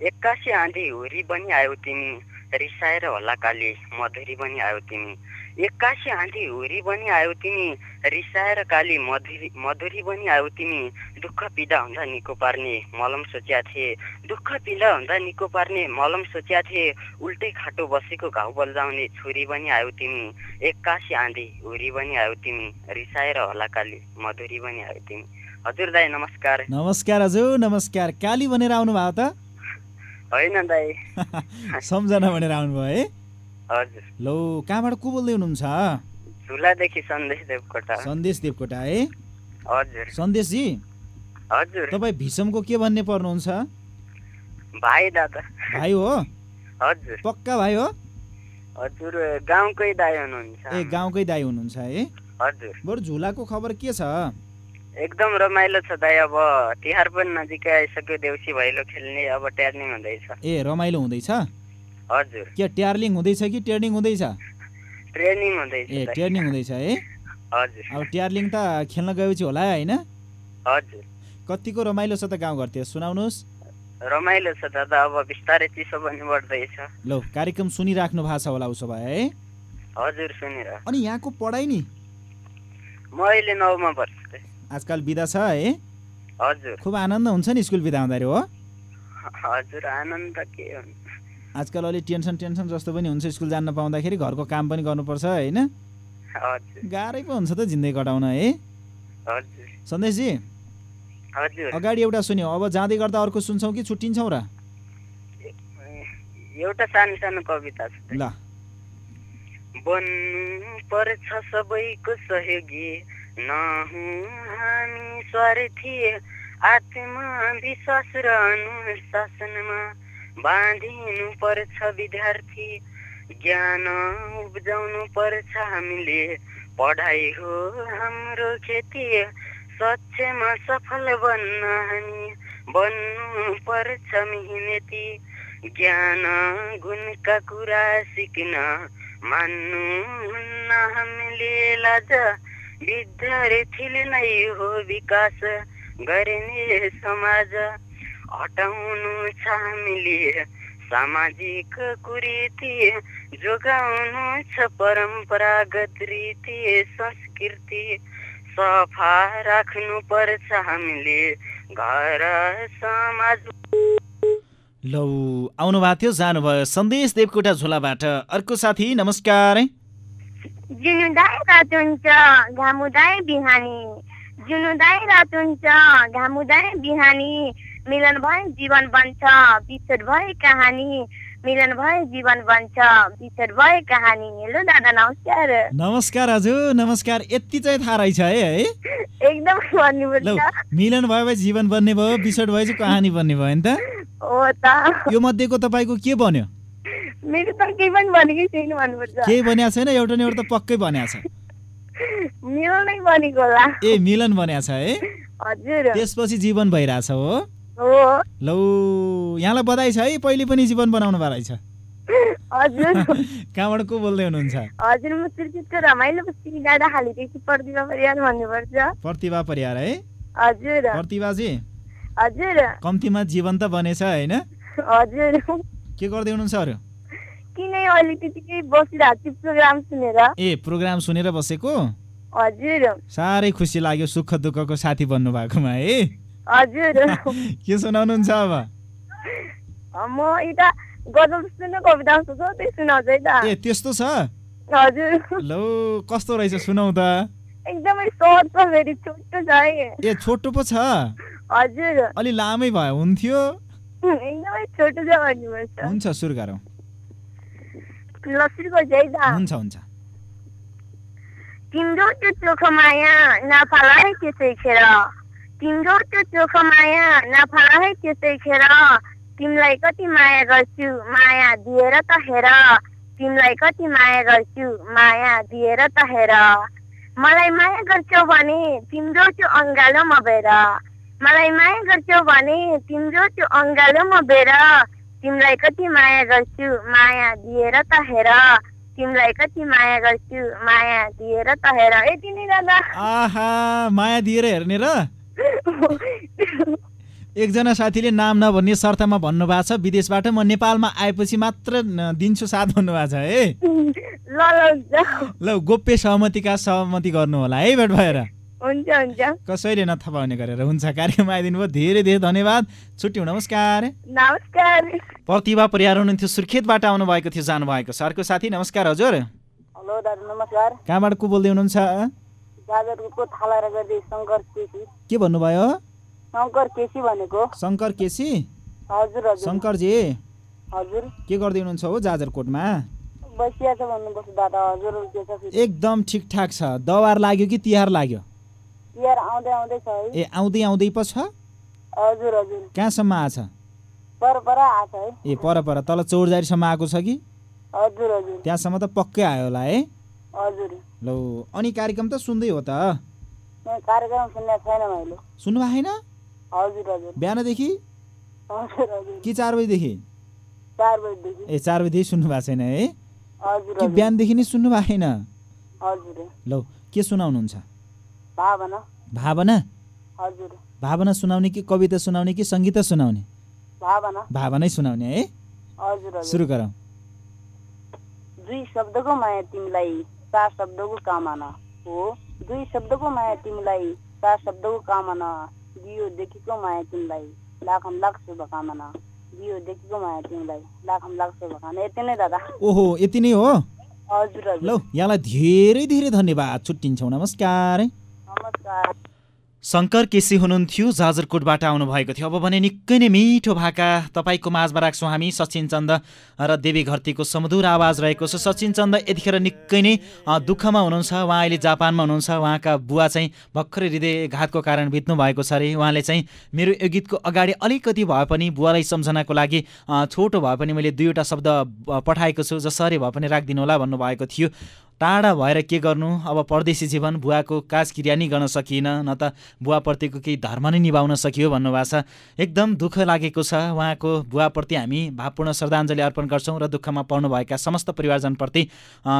एक्कासी आँधी हुरी पनि आयो तिमी। रिसाएर होला काली मधुरी पनि आयो तिमी। एक्कासी आँधी हुरी पनि आयो तिमी रिसाएर काली मधुरी मधुरी पनि आयो तिमी। दुःख पीडा हुँदा निको पार्ने मलम सोच्या थिए। दुःख पीडा हुँदा निको पार्ने मलम सोच्या थिए। उल्टै खाटो बसेको घाउ बल्झाउने छुरी पनि आयो तिमी। एक्कासी आँधी हुरी पनि आयो तिमी। रिसाएर होला काली मधुरी पनि आयो तिमी। हजुर दाई नमस्कार। नमस्कार हजुर नमस्कार। काली भनेर आउनु भयो त? होइन दाई। सम्झना भनेर आउनुभयो है? लौ कहाँबाट को बोल्दै हुनुहुन्छ? झुलादेखि सन्देश देवकोटा। सन्देश देवकोटा है? हजुर। सन्देशजी? हजुर। तपाईँ भीषमको के भन्ने पर्नुहुन्छ? भाइ दादा। भाइ हो? हजुर। पक्का भाइ हो? हजुर गाउँकै दाइ हुनुहुन्छ। ए गाउँकै दाई हुनुहुन्छ है? हजुर। बरु झुलाको खबर के छ? एकदम रमाइलो छ दाइ अब तिहार पनि नजिकै आइसक्यो देउसी भैलो खेल्ने अब ट्यार्निङ हुँदैछ। ए रमाइलो हुँदैछ? हजुर। के ट्यार्लिङ हुँदैछ कि ट्रेनिङ हुँदैछ? ट्रेनिङ हुँदैछ ए। ट्रेनिङ हुँदैछ है? हजुर। अब ट्यार्लिङ त खेल्न गएपछि होला होइन? हजुर। कतिको रमाइलो छ त गाउँघरतिर? सुनाउनुहोस्। रमाइलो छ दादा अब बिस्तारै चिसो पनि बढ्दैछ। लौ कार्यक्रम सुनिराख्नु भएको छ होला उसो भए है? हजुर सुनेर अनि यहाँको पढाइ नि? म अहिले नौमा पढ्छु आजकल बिदा छ है? हजुर। खुब आनन्द हुन्छ नि स्कुल बिदा हुँदाखेरि हो? हजुर आनन्द के हुन्छ। आजकल अलिक टेन्सन टेन्सन जस्तो पनि हुन्छ स्कुल जान पाउँदाखेरि घरको काम पनि गर्नुपर्छ होइन? गाह्रै पो हुन्छ त जिन्दगी कटाउन है? सन्देशजी अगाडि एउटा सुन्यो अब जाँदै गर्दा अर्को सुन्छौँ कि छुट्टिन्छौँ र? एउटा सानो सानो कविता छ ल। बन्नु पर्छ सबैको सहयोगी नहुँ हामी स्वार्थी। आत्मविश्वास र अनुशासनमा बाँधिनु पर्छ विद्यार्थी। ज्ञान उब्जाउनु पर्छ हामीले। पढाइ हो हाम्रो खेती। सक्षमा सफल बन्न हामी बन्नु पर्छ मिहिनेती। ज्ञान गुणका कुरा सिक्न मान्नुहुन्न हामीले। लाज विद्यार्थीले नै हो विकास गर्ने समाज। हटाउनु छ हामीले सामाजिक कुरीति जोगाउनु छ परम्परागत रीति संस्कृति। सफा राख्नु पर्छ हामीले। घर समाज। लौ आउनु भएको थियो जानुभयो। सन्देश देवकोटा झोलाबाट। अर्को साथी नमस्कार। जुनुदाई रात हुन्छ। घामुदाई बिहानी। जुनुदाई रात हुन्छ घामुदाई बिहानी मिलन भए जीवन बन्छ। बिछोड भए कहानी मिलन भए जीवन बन्छ। बिछोड भए कहानी। हेलो दादा नमस्कार। नमस्कार हजुर नमस्कार। यति चाहिँ थाहा रहेछ है है? एकदम भन्नुपर्छ मिलन भयो भए जीवन बन्ने भयो बिछोड भए चाहिँ कहानी बन्ने भयो नि त? हो त। यो मध्येको तपाईँको के बन्यो? मेरो त केही पनि भनेकै छैन भन्नुपर्छ केही बनिएको छैन एउटा न एउटा त पक्कै बनिएको छ। मिलन बनेको होला। ए मिलन बनिएको छ है? हजुर। त्यसपछि जीवन भइरहेछ हो? लौ यहाँलाई बधाई छ है? पहिले पनि जीवन बनाउनु भएको रहेछ हजुर। कहाँबाट को बोल्दै हुनुहुन्छ? हजुर म त्रिकुटको रमाइलो बस्ती डाँडा खालीदेखि प्रतिभा परिवार भन्नुपर्छ। प्रतिभा परियार है? हजुर। प्रतिभाजी? हजुर। कम्तीमा जीवन त बनेछ होइन? हजुर। के गर्दै हुनुहुन्छ अरू? किन अहिले त्यतिकै बसिरहेको छु? प्रोग्राम सुनेर। ए प्रोग्राम सुनेर बसेको? हजुर। साह्रै खुसी लाग्यो सुख दुःखको साथी बन्नु भएकोमा है? हजुर। के सुनाउनुहुन्छ अब? म यता गजल सुन्नु कविता जस्तो छ त्यही सुनाउँछु है त। ए त्यस्तो छ? हजुर। लौ कस्तो रहेछ सुनाउ त। एकदमै सहज छ फेरि छोटो छ है। ए छोटो पो छ? हजुर। अलि लामै भयो हुन्थ्यो। एकदमै छोटो छ भन्नुपर्छ हुन्छ सुरु गरौँ ल है त हुन्छ हुन्छ। तिम्रो त्यो चोखो माया नफाला है त्यसै खेर तिम्रो त्यो चोखो माया नफाला है त्यसै खेर तिमीलाई कति माया गर्छु माया दिएर त हेर। तिमीलाई कति माया गर्छु माया दिएर त हेर। मलाई माया गर्छौ भने तिम्रो त्यो अङ्गालोमा बेर। मलाई माया गर्छौ भने तिम्रो त्यो अङ्गालोमा बेर। तिमीलाई कति माया गर्छु माया दिएर त हेर। तिमीलाई कति माया गर्छु माया दिएर त हेर। यति नै दादा। आहा माया दिएर हेर्ने र? एकजना साथीले नाम नभन्ने शर्तमा भन्नुभएको छ विदेशबाट म नेपालमा आएपछि मात्र दिन्छु साथ भन्नुभएको छ है? ल ल ल गोप्य सहमतिका सहमति गर्नु होला है भेट भएर हुन्छ हुन्छ। कसैले नथपाउने गरेर हुन्छ कार्यक्रम आइदिनु भयो धेरै धेरै धन्यवाद। छुट्यौँ नमस्कार। नमस्कार। प्रतिभा परियार हुनुहुन्थ्यो सुर्खेतबाट आउनुभएको थियो जानुभएको छ। अर्को साथी नमस्कार हजुर। हेलो दाजु नमस्कार। कहाँबाट को बोल्दै हुनुहुन्छ? के भन्नुभयो? शङ्कर केसी भनेको। शङ्कर केसी? हजुर हजुर। शङ्करजी। हजुर। के गर्दै हुनुहुन्छ हो जाजरकोटमा? एकदम ठिकठाक छ। दबार लाग्यो कि तिहार लाग्यो तिहार आउँदै आउँदैछ है ए आउँदै आउँदै पो छ? हजुर हजुर। कहाँसम्म आछ ए पर पर तल चौरजारीसम्म आएको छ कि? हजुर हजुर। त्यहाँसम्म त पक्कै आयो होला है। हजुर। लौ अनि कार्यक्रम त सुन्दै हो त? कार्यक्रम सुन्ने छैन मैले। सुन्नु भएको छैन? हजुर हजुर। बिहानदेखि? हजुर हजुर। कि चार बजीदेखि? चार बजीदेखि। ए चार बजीदेखि सुन्नु भएको छैन है। हजुर कि बिहानदेखि नै सुन्नु भएको छैन? हजुर। लौ के सुनाउनुहुन्छ? भावना। भावना? हजुर। भावना सुनाउने कि कविता सुनाउने कि सङ्गीत सुनाउने? भावना। भावनै सुनाउने है। हजुर सुरु गरौँ। दुई शब्दको माया तिमीलाई चार शब्दको कामना हो। दुई शब्दको माया तिमीलाई चार शब्दको कामना दियो देखेको माया तिमीलाई लाखम लाख शुभकामना दियो देखेको माया तिमीलाई लाखम लाख शुभकामना। यति नै दादा। ओहो यति नै हो? हजुर हजुर। लौ यहाँलाई धेरै धेरै धन्यवाद। छुट्टिन्छौँ। नमस्कार। शङ्कर केसी हुनुहुन्थ्यो जाजरकोटबाट आउनुभएको थियो। अब भने निकै नै मिठो भाका तपाईँको माझमा राख्छौँ हामी सचिन चन्द र देवी घरतीको सुमधुर आवाज रहेको छ। सचिन चन्द यतिखेर निकै नै दुःखमा हुनुहुन्छ। उहाँ अहिले जापानमा हुनुहुन्छ। उहाँका बुवा चाहिँ भर्खरै हृदयघातको कारण बित्नु भएको छ अरे। उहाँले चाहिँ मेरो यो गीतको अगाडि अलिकति भए पनि बुवालाई सम्झनाको लागि छोटो भए पनि मैले दुईवटा शब्द पठाएको छु। जसरी भए पनि राखिदिनु होला भन्नुभएको थियो। टाढा भएर के गर्नु? अब परदेशी जीवन बुवाको काज क्रिया नि गर्न सकिएन न त बुवाप्रतिको केही धर्म नै निभाउन सकियो भन्नुभएको छ। एकदम दुःख लागेको छ। उहाँको बुवाप्रति हामी भावपूर्ण श्रद्धाञ्जली अर्पण गर्छौँ र दुःखमा पर्नुभएका समस्त परिवारजनप्रति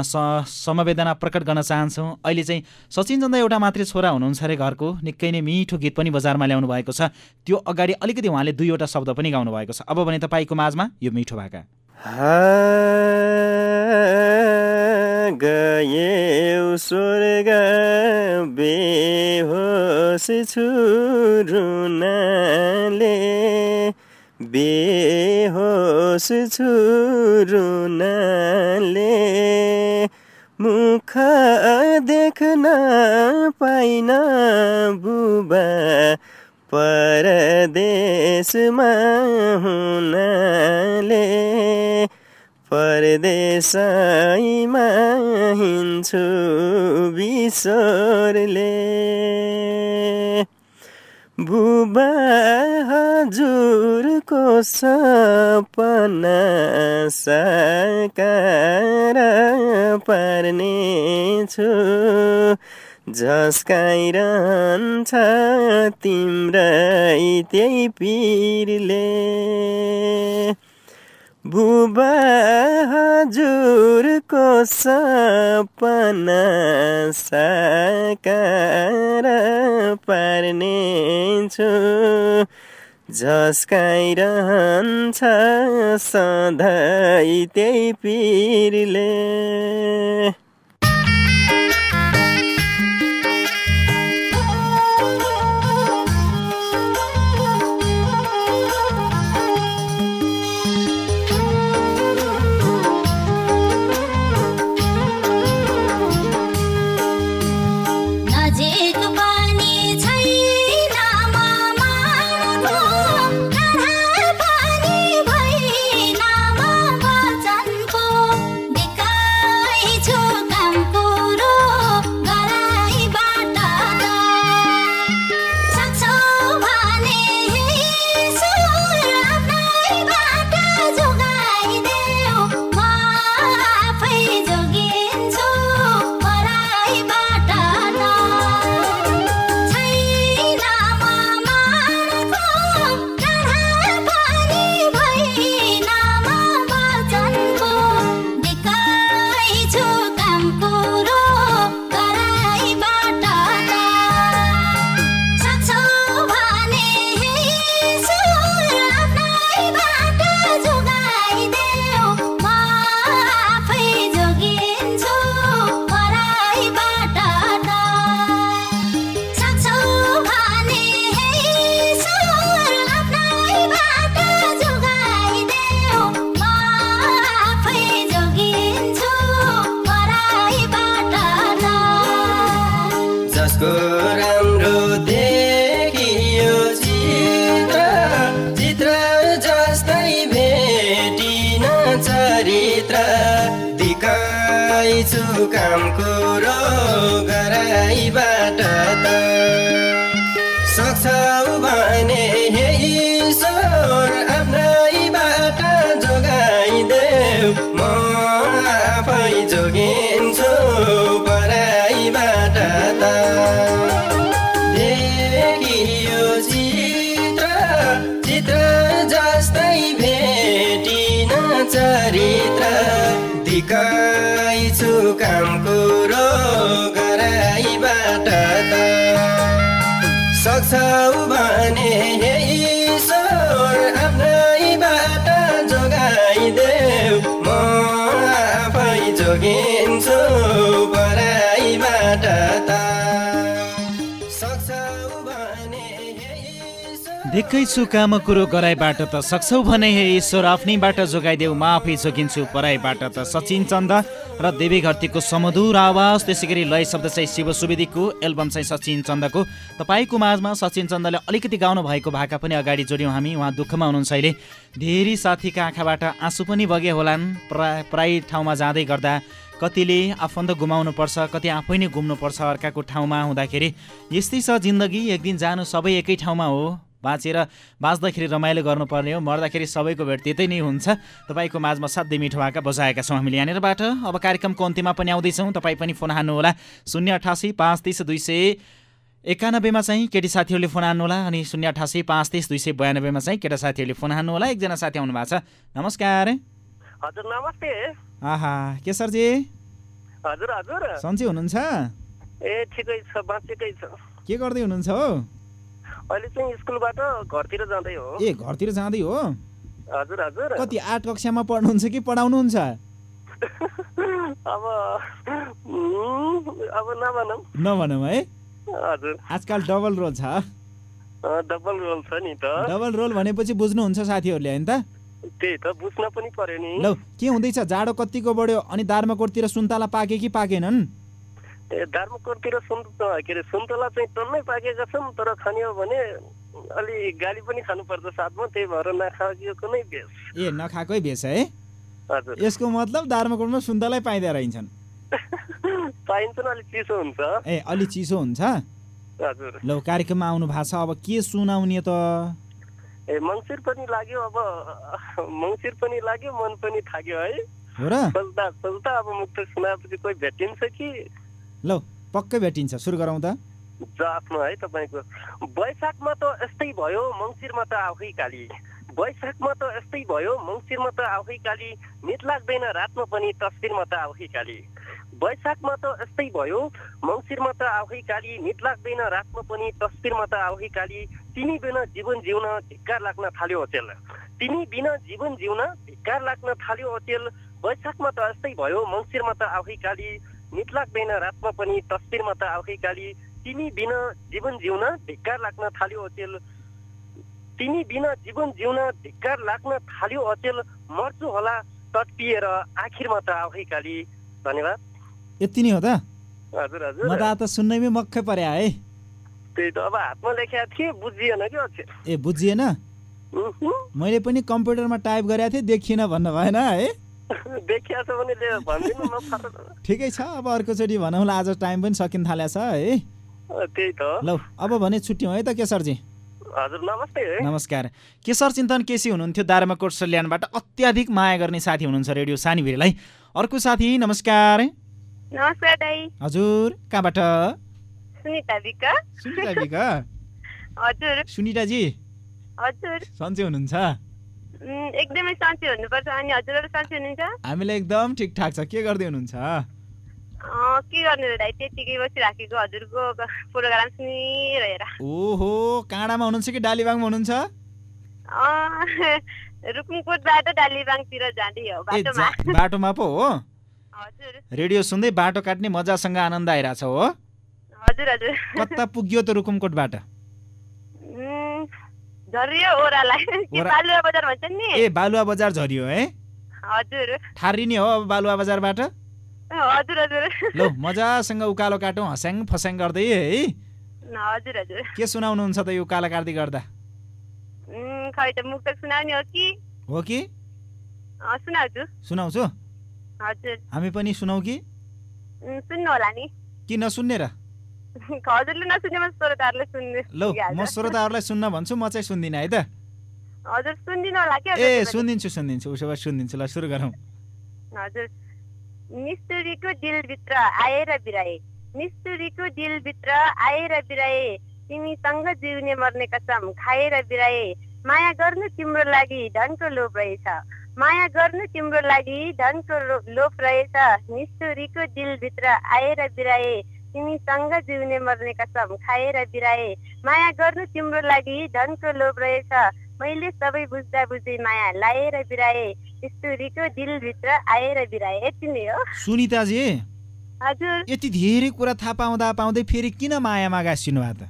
स समवेदना प्रकट गर्न चाहन्छौँ। अहिले चाहिँ सचिन चन्द एउटा मात्रै छोरा हुनुहुन्छ अरे घरको। निकै नै मिठो गीत पनि बजारमा ल्याउनु भएको छ। त्यो अगाडि अलिकति उहाँले दुईवटा शब्द पनि गाउनु भएको छ। अब भने तपाईँको माझमा यो मिठो भाका। गए स्वर्ग बेहोस छु रुनाले बेहोस छु रुनाले मुख देख्न पाइन बुबा परदेशमा हुनाले। परदेशैमा हिँड्छु बिसोरले बुबा हजुरको सपना साकार पार्नेछु। झस्काइरहन्छ तिम्रै त्यही पिरले। बुबा हजुरको सपना साकार पार्नेछु। झस्काइरहन्छ सधैँ त्यही पिरले। सक्छौ देख्दैछु काम कुरो गराइबाट त सक्छौ भने हे ईश्वर आफ्नैबाट जोगाइदेऊ म आफै जोगिन्छु पराइबाट त सचिन चन्द र देवी घरतीको समधुर आवाज। त्यसै गरी लय शब्द चाहिँ शिव सुवेदीको एल्बम चाहिँ सचिन चन्दको। तपाईँको माझमा सचिन चन्दले अलिकति गाउनु भएको भाका पनि अगाडि जोड्यौँ हामी। उहाँ दुःखमा हुनुहुन्छ अहिले। धेरै साथीका आँखाबाट आँसु पनि बगे होलान्। प्राय प्राय ठाउँमा जाँदै गर्दा कतिले आफन्त गुमाउनु पर्छ कति आफै नै घुम्नुपर्छ अर्काको ठाउँमा हुँदाखेरि। यस्तै छ जिन्दगी। एक दिन जानु सबै एकै ठाउँमा हो। बाँचेर बाँच्दाखेरि रमाइलो गर्नुपर्ने हो। मर्दाखेरि सबैको भेट त्यतै नै हुन्छ। तपाईँको माझमा साध्यै मिठो भाका बजाएका छौँ हामीले यहाँनिरबाट। अब कार्यक्रमको अन्त्यमा पनि आउँदैछौँ। तपाईँ पनि फोन हान्नुहोला। शून्य अठासी पाँच तिस दुई सय एकानब्बेमा चाहिँ केटी साथीहरूले फोन हान्नुहोला अनि शून्य अठासी पाँच तिस दुई सय बयानब्बेमा चाहिँ केटा साथीहरूले फोन हान्नुहोला। एकजना साथी आउनु भएको छ। नमस्कार। हजुर नमस्ते। आहा के सरजी हजुर हजुर। सन्चै हुनुहुन्छ? ए ठिकै छ बाँचेकै छ। के गर्दै हुनुहुन्छ हो? अहिले चाहिँ स्कुलबाट घरतिर जाँदै हो। ए घरतिर जाँदै हो? हजुर हजुर। कति आठ कक्षामा पढ्नुहुन्छ कि पढाउनुहुन्छ? अब अब नभनौँ। नभनौँ है। हजुर। आजकल डबल रोल छ। डबल रोल छ नि त। डबल रोल भनेपछि बुझ्नुहुन्छ साथीहरूले होइन त? त्यही त बुझ्न पनि पर्यो नि। लौ के हुँदैछ? जाडो कतिको बढ्यो अनि दार्माकोटतिर सुन्तला पाके कि पाकेनन्? धर्मकोटतिर सुन के अरे सुन्तला चाहिँ टन्नै पाकेका छन् तर खाने हो भने अलि गाली पनि खानुपर्छ साथमा त्यही भएर नखाएको नै बेस ए नखाएकै भेष है? हजुर। यसको मतलब दार्माकोटमा सुन्तलै पाइँदो रहेछन् पाइन्छ नि अलिक चिसो हुन्छ। ए अलि चिसो हुन्छ? हजुर। लौ कार्यक्रममा आउनु भएको छ अब के सुनाउने त? ए मङ्सिर पनि लाग्यो अब मङ्सिर पनि लाग्यो मन पनि थाक्यो है। हो र? सोच्दा सोच्दा अब मुक्त सुनाएपछि कोही भेटिन्छ कि? लौ पक्कै भेटिन्छ सुरु गरौँ त जातमा है तपाईँको। वैशाखमा त यस्तै भयो मङ्सिरमा त आफै काली। वैशाखमा त यस्तै भयो मङ्सिरमा त आफै काली। नित लाग्दैन रातमा पनि तस्बिरमा त आफै काली। वैशाखमा त यस्तै भयो मङ्सिरमा त आफै काली। नित लाग्दैन रातमा पनि तस्बिरमा त आफै काली। तिमी बिना जीवन जिउन धिक्कार लाग्न थाल्यो अचेल। तिमी बिना जीवन जिउन धिक्कार लाग्न थाल्यो अचेल। वैशाखमा त यस्तै भयो मङ्सिरमा त आफै काली। नित लाग्दैन रातमा पनि तस्बिरमा त आफै काली तिमी बिना जीवन जिउन धिक्कार लाग्न थाल्यो अचेल। तिमी बिना जीवन जिउन धिक्कार लाग्न थाल्यो अचेल। मर्छु होला तटपिएर आखिरमा त आफै काली धन्यवाद। यति नै हो त? हजुर हजुर। म त सुन्नैमै मक्कै परे है। त्यही त अब हातमा लेखेको थिएँ बुझिएन कि अझै ए बुझिएन। मैले पनि कम्प्युटरमा टाइप गरेको थिएँ देखिनँ भन्नु भएन है? देखिया छ भने ले- भनिदिनु न फरक ठिकै छ अब अर्कोचोटि भनौँला आज टाइम पनि सकिन थालेछ है। अँ, त्यही त। लौ अब भने छुट्यौँ है त केशरजी? हजुर नमस्ते है। नमस्कार। केशर चिन्तन केसी हुनुहुन्थ्यो दार्माकोट सल्यानबाट अत्याधिक माया गर्ने साथी हुनुहुन्छ रेडियो सानीभिरलाई अर्को साथी नमस्कार। नमस्कार दाई। हजुर कहाँबाट? सुनिता विक सुनिता बिका हजुर। सुनिताजी? हजुर। सन्चै हुनुहुन्छ? एकदमै सन्चै हुनुपर्छ। अनि हजुरहरू सन्चै हुनुहुन्छ? हामीलाई एकदम ठिकठाक छ। के गर्दै हुनुहुन्छ? के गर्ने दाइ? त्यतिकै बसिराखेको हजुरको प्रोग्राम सुनिरहेर। ओहो काँडामा हुनुहुन्छ कि डालीबाङमा हुनुहुन्छ? रुकुमकोटबाट डालीबाङतिर जाँदै हो बाटोमा। बाटोमा पो हो? रेडियो सुन्दै बाटो काट्ने मजासँग आनन्द आइरहेछ हो? हजुर हजुर। कता पुग्यो त रुकुमकोटबाट? झरियो ओह्रा- बालुवा बजार भन्छ नि? ए बालुवा बजार झरियो है? हजुर। ठारिने हो अब बालुवा बजारबाट? हजुर हजुर। लौ मजासँग उकालो काटौँ हस्याङ फस्याङ गर्दै है? हजुर हजुर। के सुनाउनुहुन्छ त यो उकालो काट्दै गर्दा? खै त मुक्तक सुनाउने हो कि? हो कि? सुनाउँछु। सुनाउँछु? हजुर। हामी पनि सुनाउ कि? सुन्नु होला नि। कि नसुन्ने र? हजुरले नसुने म श्रोताहरूले सुन्ने लौ। म श्रोताहरूलाई सुन्न भन्छु म चाहिँ सुन्दिनँ है त। हजुर सुनिदिनु होला क्या ए। सुनिदिन्छु सुनिदिन्छु उसो भए सुनिदिन्छु ल सुरु गरौँ। हजुर। निष्ठुरीको दिलभित्र आएर बिराए। निष्ठुरीको दिलभित्र आएर बिराए। तिमीसँग जिउने मर्ने कसम खाएर बिराए। माया गर्नु तिम्रो लागि धनको लोभ रहेछ। माया गर्नु तिम्रो लागि धनको लोभ रहेछ। निष्ठुरीको दिलभित्र आएर बिराए। तिमीसँग जिउने मर्ने कसम खाएर बिराए। माया गर्नु तिम्रो लागि धनको लोभ रहेछ। मैले सबै बुझ्दा बुझ्दै माया लाएर बिराए। निष्ठुरीको दिलभित्र आएर बिराए। यति नै हो। सुनिताजी हजुर। यति धेरै कुरा थाहा पाउँदा पाउँदै फेरि किन मायामा गाँसिनु भयो त?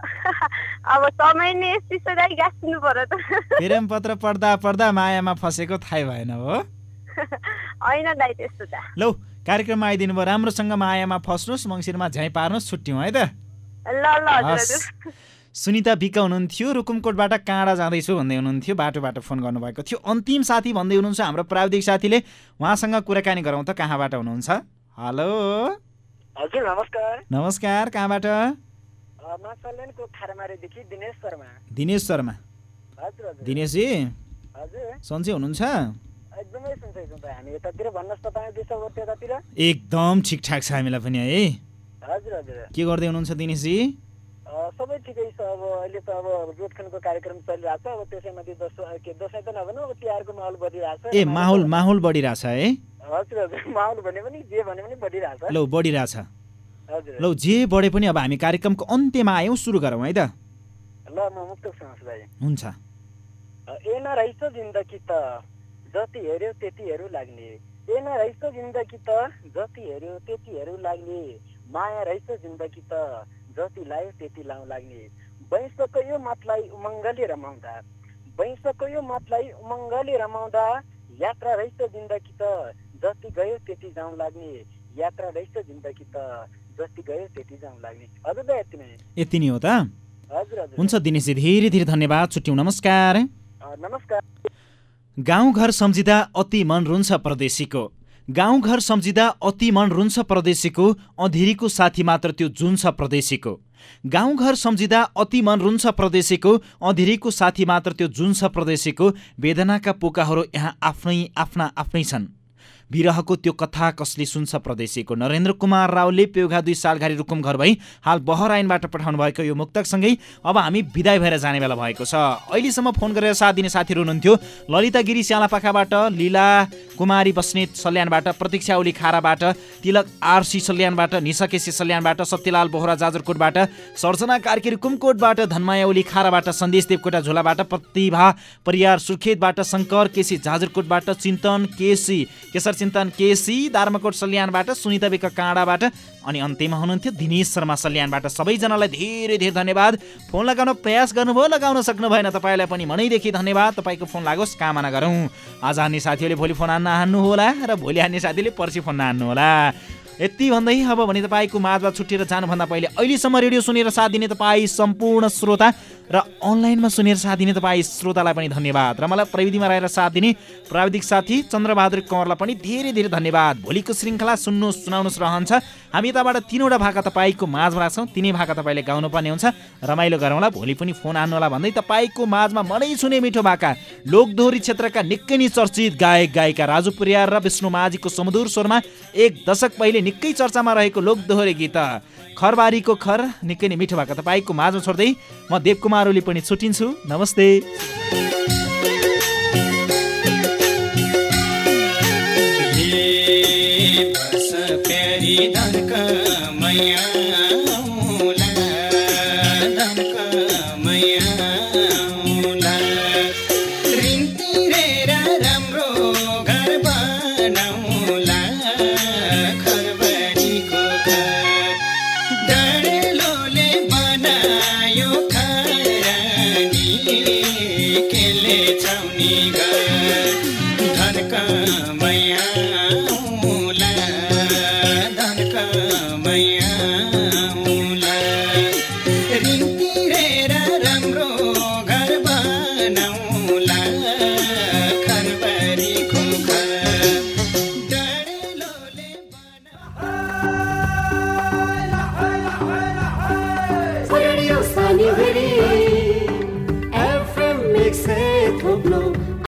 अब समय नै यति सधैँ गाँसिनु पर्यो त। प्रेम पत्र पढ्दा पढ्दा मायामा फसेको थाहै भएन हो। होइन दाइ त्यस्तो त। लौ कार्यक्रममा आइदिनु भयो राम्रोसँग मायामा फस्नुहोस् मङ्सिरमा झ्याइ पार्नुहोस् छुट्यौँ है त। सुनिता बिक हुनुहुन्थ्यो रुकुमकोटबाट काँडा जाँदैछु भन्दै हुनुहुन्थ्यो बाटोबाट फोन गर्नुभएको थियो। अन्तिम साथी भन्दै हुनुहुन्छ हाम्रो प्राविधिक साथीले। उहाँसँग कुराकानी गरौँ त कहाँबाट हुनुहुन्छ? हेलो। हजुर नमस्कार। नमस्कार कहाँबाट? दिनेश शर्मा। दिनेशजी। सन्चै हुनुहुन्छ? एकदमै सुन्छै सुन्छ हामी। यतातिर भन्नुहोस् तपाईँ दुई सौ त्यतातिर एकदम ठिकठाक छ हामीलाई पनि है। हजुर हजुर। के गर्दै हुनुहुन्छ दिनेशजी? सबै ठिकै छ। अब अहिले त अब जोटखनको कार्यक्रम चलिरहेको छ। अब त्यसैमाथि दसैँ के दसैँ त नभनौँ अब तिहारको माहौल बढिरहेको छ ए माहौल माहौल बढिरहेछ है? हजुर हजुर। माहौल भने पनि जे भने पनि बढिरहेको छ लौ बढिरहेछ। हजुर। लौ जे बढे पनि अब हामी कार्यक्रमको अन्त्यमा आयौँ सुरु गरौँ है त। ल म दाइ हुन्छ। ए न रहेछ जिन्दगी त। जति हेऱ्यो त्यति हेरौँ लाग्ने। ए न रहेछ जिन्दगी त जति हेऱ्यो त्यति हेरौँ लाग्ने। माया रहेछ जिन्दगी त जति लायो त्यति लाउँ लाग्ने। वैंशको यो मतलाई उमङ्गले रमाउँदा वैंशको यो मतलाई उमङ्गले रमाउँदा यात्रा रहेछ जिन्दगी त जति गयो त्यति जाउँ लाग्ने। यात्रा रहेछ जिन्दगी त जति गयो त्यति जाउँ लाग्ने। हजुर त यति नै। यति नै हो त? हजुर हजुर। हुन्छ दिनेशजी धेरै धेरै धन्यवाद छुट्यौँ नमस्कार। नमस्कार। गाउँघर सम्झिँदा अति मन रुन्छ परदेशीको। गाउँघर सम्झिँदा अति मन रुन्छ परदेशीको अँधिरीको साथी मात्र त्यो जुन्छ परदेशीको। गाउँघर सम्झिँदा अति मन रुन्छ परदेशीको अँधिरीको साथी मात्र त्यो जुन्छ परदेशीको वेदनाका पोकाहरू यहाँ आफ्नै आफ्ना आफ्नै छन्। विरहको त्यो कथा कसले सुन्छ प्रदेशीको नरेन्द्र कुमार रावले पेउघा दुई सालघारी रुकुम घर भई हाल बहराइनबाट पठाउनु भएको यो मुक्तकसँगै अब हामी विदाय भएर जाने बेला भएको छ। अहिलेसम्म फोन गरेर साथ दिने साथीहरू हुनुहुन्थ्यो। ललिता गिरी स्यालापाखाबाट लीला कुमारी बस्नेत सल्यानबाट प्रतीक्षा ओली खाराबाट तिलक आरसी सल्यानबाट निसा केसी सल्यानबाट सत्यलाल बोहरा जाजरकोटबाट सर्जना कार्की रुकुमकोटबाट धनमाया ओली खाराबाट सन्देश देवकोटा झोलाबाट प्रतिभा परियार सुर्खेतबाट शङ्कर केसी जाजरकोटबाट चिन्तन केसी केशर चिन्तन केसी दार्माकोट सल्यानबाट सुनिता बेक काँडाबाट अनि अन्त्यमा हुनुहुन्थ्यो दिनेश शर्मा सल्यानबाट। सबैजनालाई धेरै धेरै धन्यवाद। फोन लगाउन प्रयास गर्नुभयो लगाउन सक्नु भएन तपाईँलाई पनि मनैदेखि धन्यवाद। तपाईँको फोन लागोस् कामना गरौँ। आज हान्ने साथीहरूले भोलि फोन हान्न हान्नुहोला र भोलि हान्ने साथीले पर्सि फोन हान्नुहोला। यति भन्दै अब भने तपाईँको माझमा छुट्टिएर जानुभन्दा पहिले अहिलेसम्म रेडियो सुनेर साथ दिने तपाईँ सम्पूर्ण श्रोता र अनलाइनमा सुनेर साथ दिने तपाईँ श्रोतालाई पनि धन्यवाद। र मलाई प्रविधिमा रहेर साथ दिने प्राविधिक साथी चन्द्रबहादुर कंवरलाई पनि धेरै धेरै धन्यवाद। भोलिको श्रृङ्खला सुन्नु सुनाउनुहोस् रहन्छ। हामी यताबाट तिनवटा भाका तपाईँको माझमा राख्छौँ। तिनै भाका तपाईँले गाउनुपर्ने हुन्छ। रमाइलो गरौँला। भोलि पनि फोन हान्नुहोला भन्दै तपाईँको माझमा मनै छुने मिठो भाका लोकदोहोरी क्षेत्रका निकै नै चर्चित गायक गायिका राजु पुर्यार र विष्णु माझीको सुमधुर स्वरमा एक दशक पहिले निकै चर्चामा रहेको लोकदोहोरी गीत। खरबारीको खर निकै नै मिठो भाका तपाईँको माझमा छोड्दै म देवकुमार ओली पनि छुट्टिन्छु नमस्ते। मैया।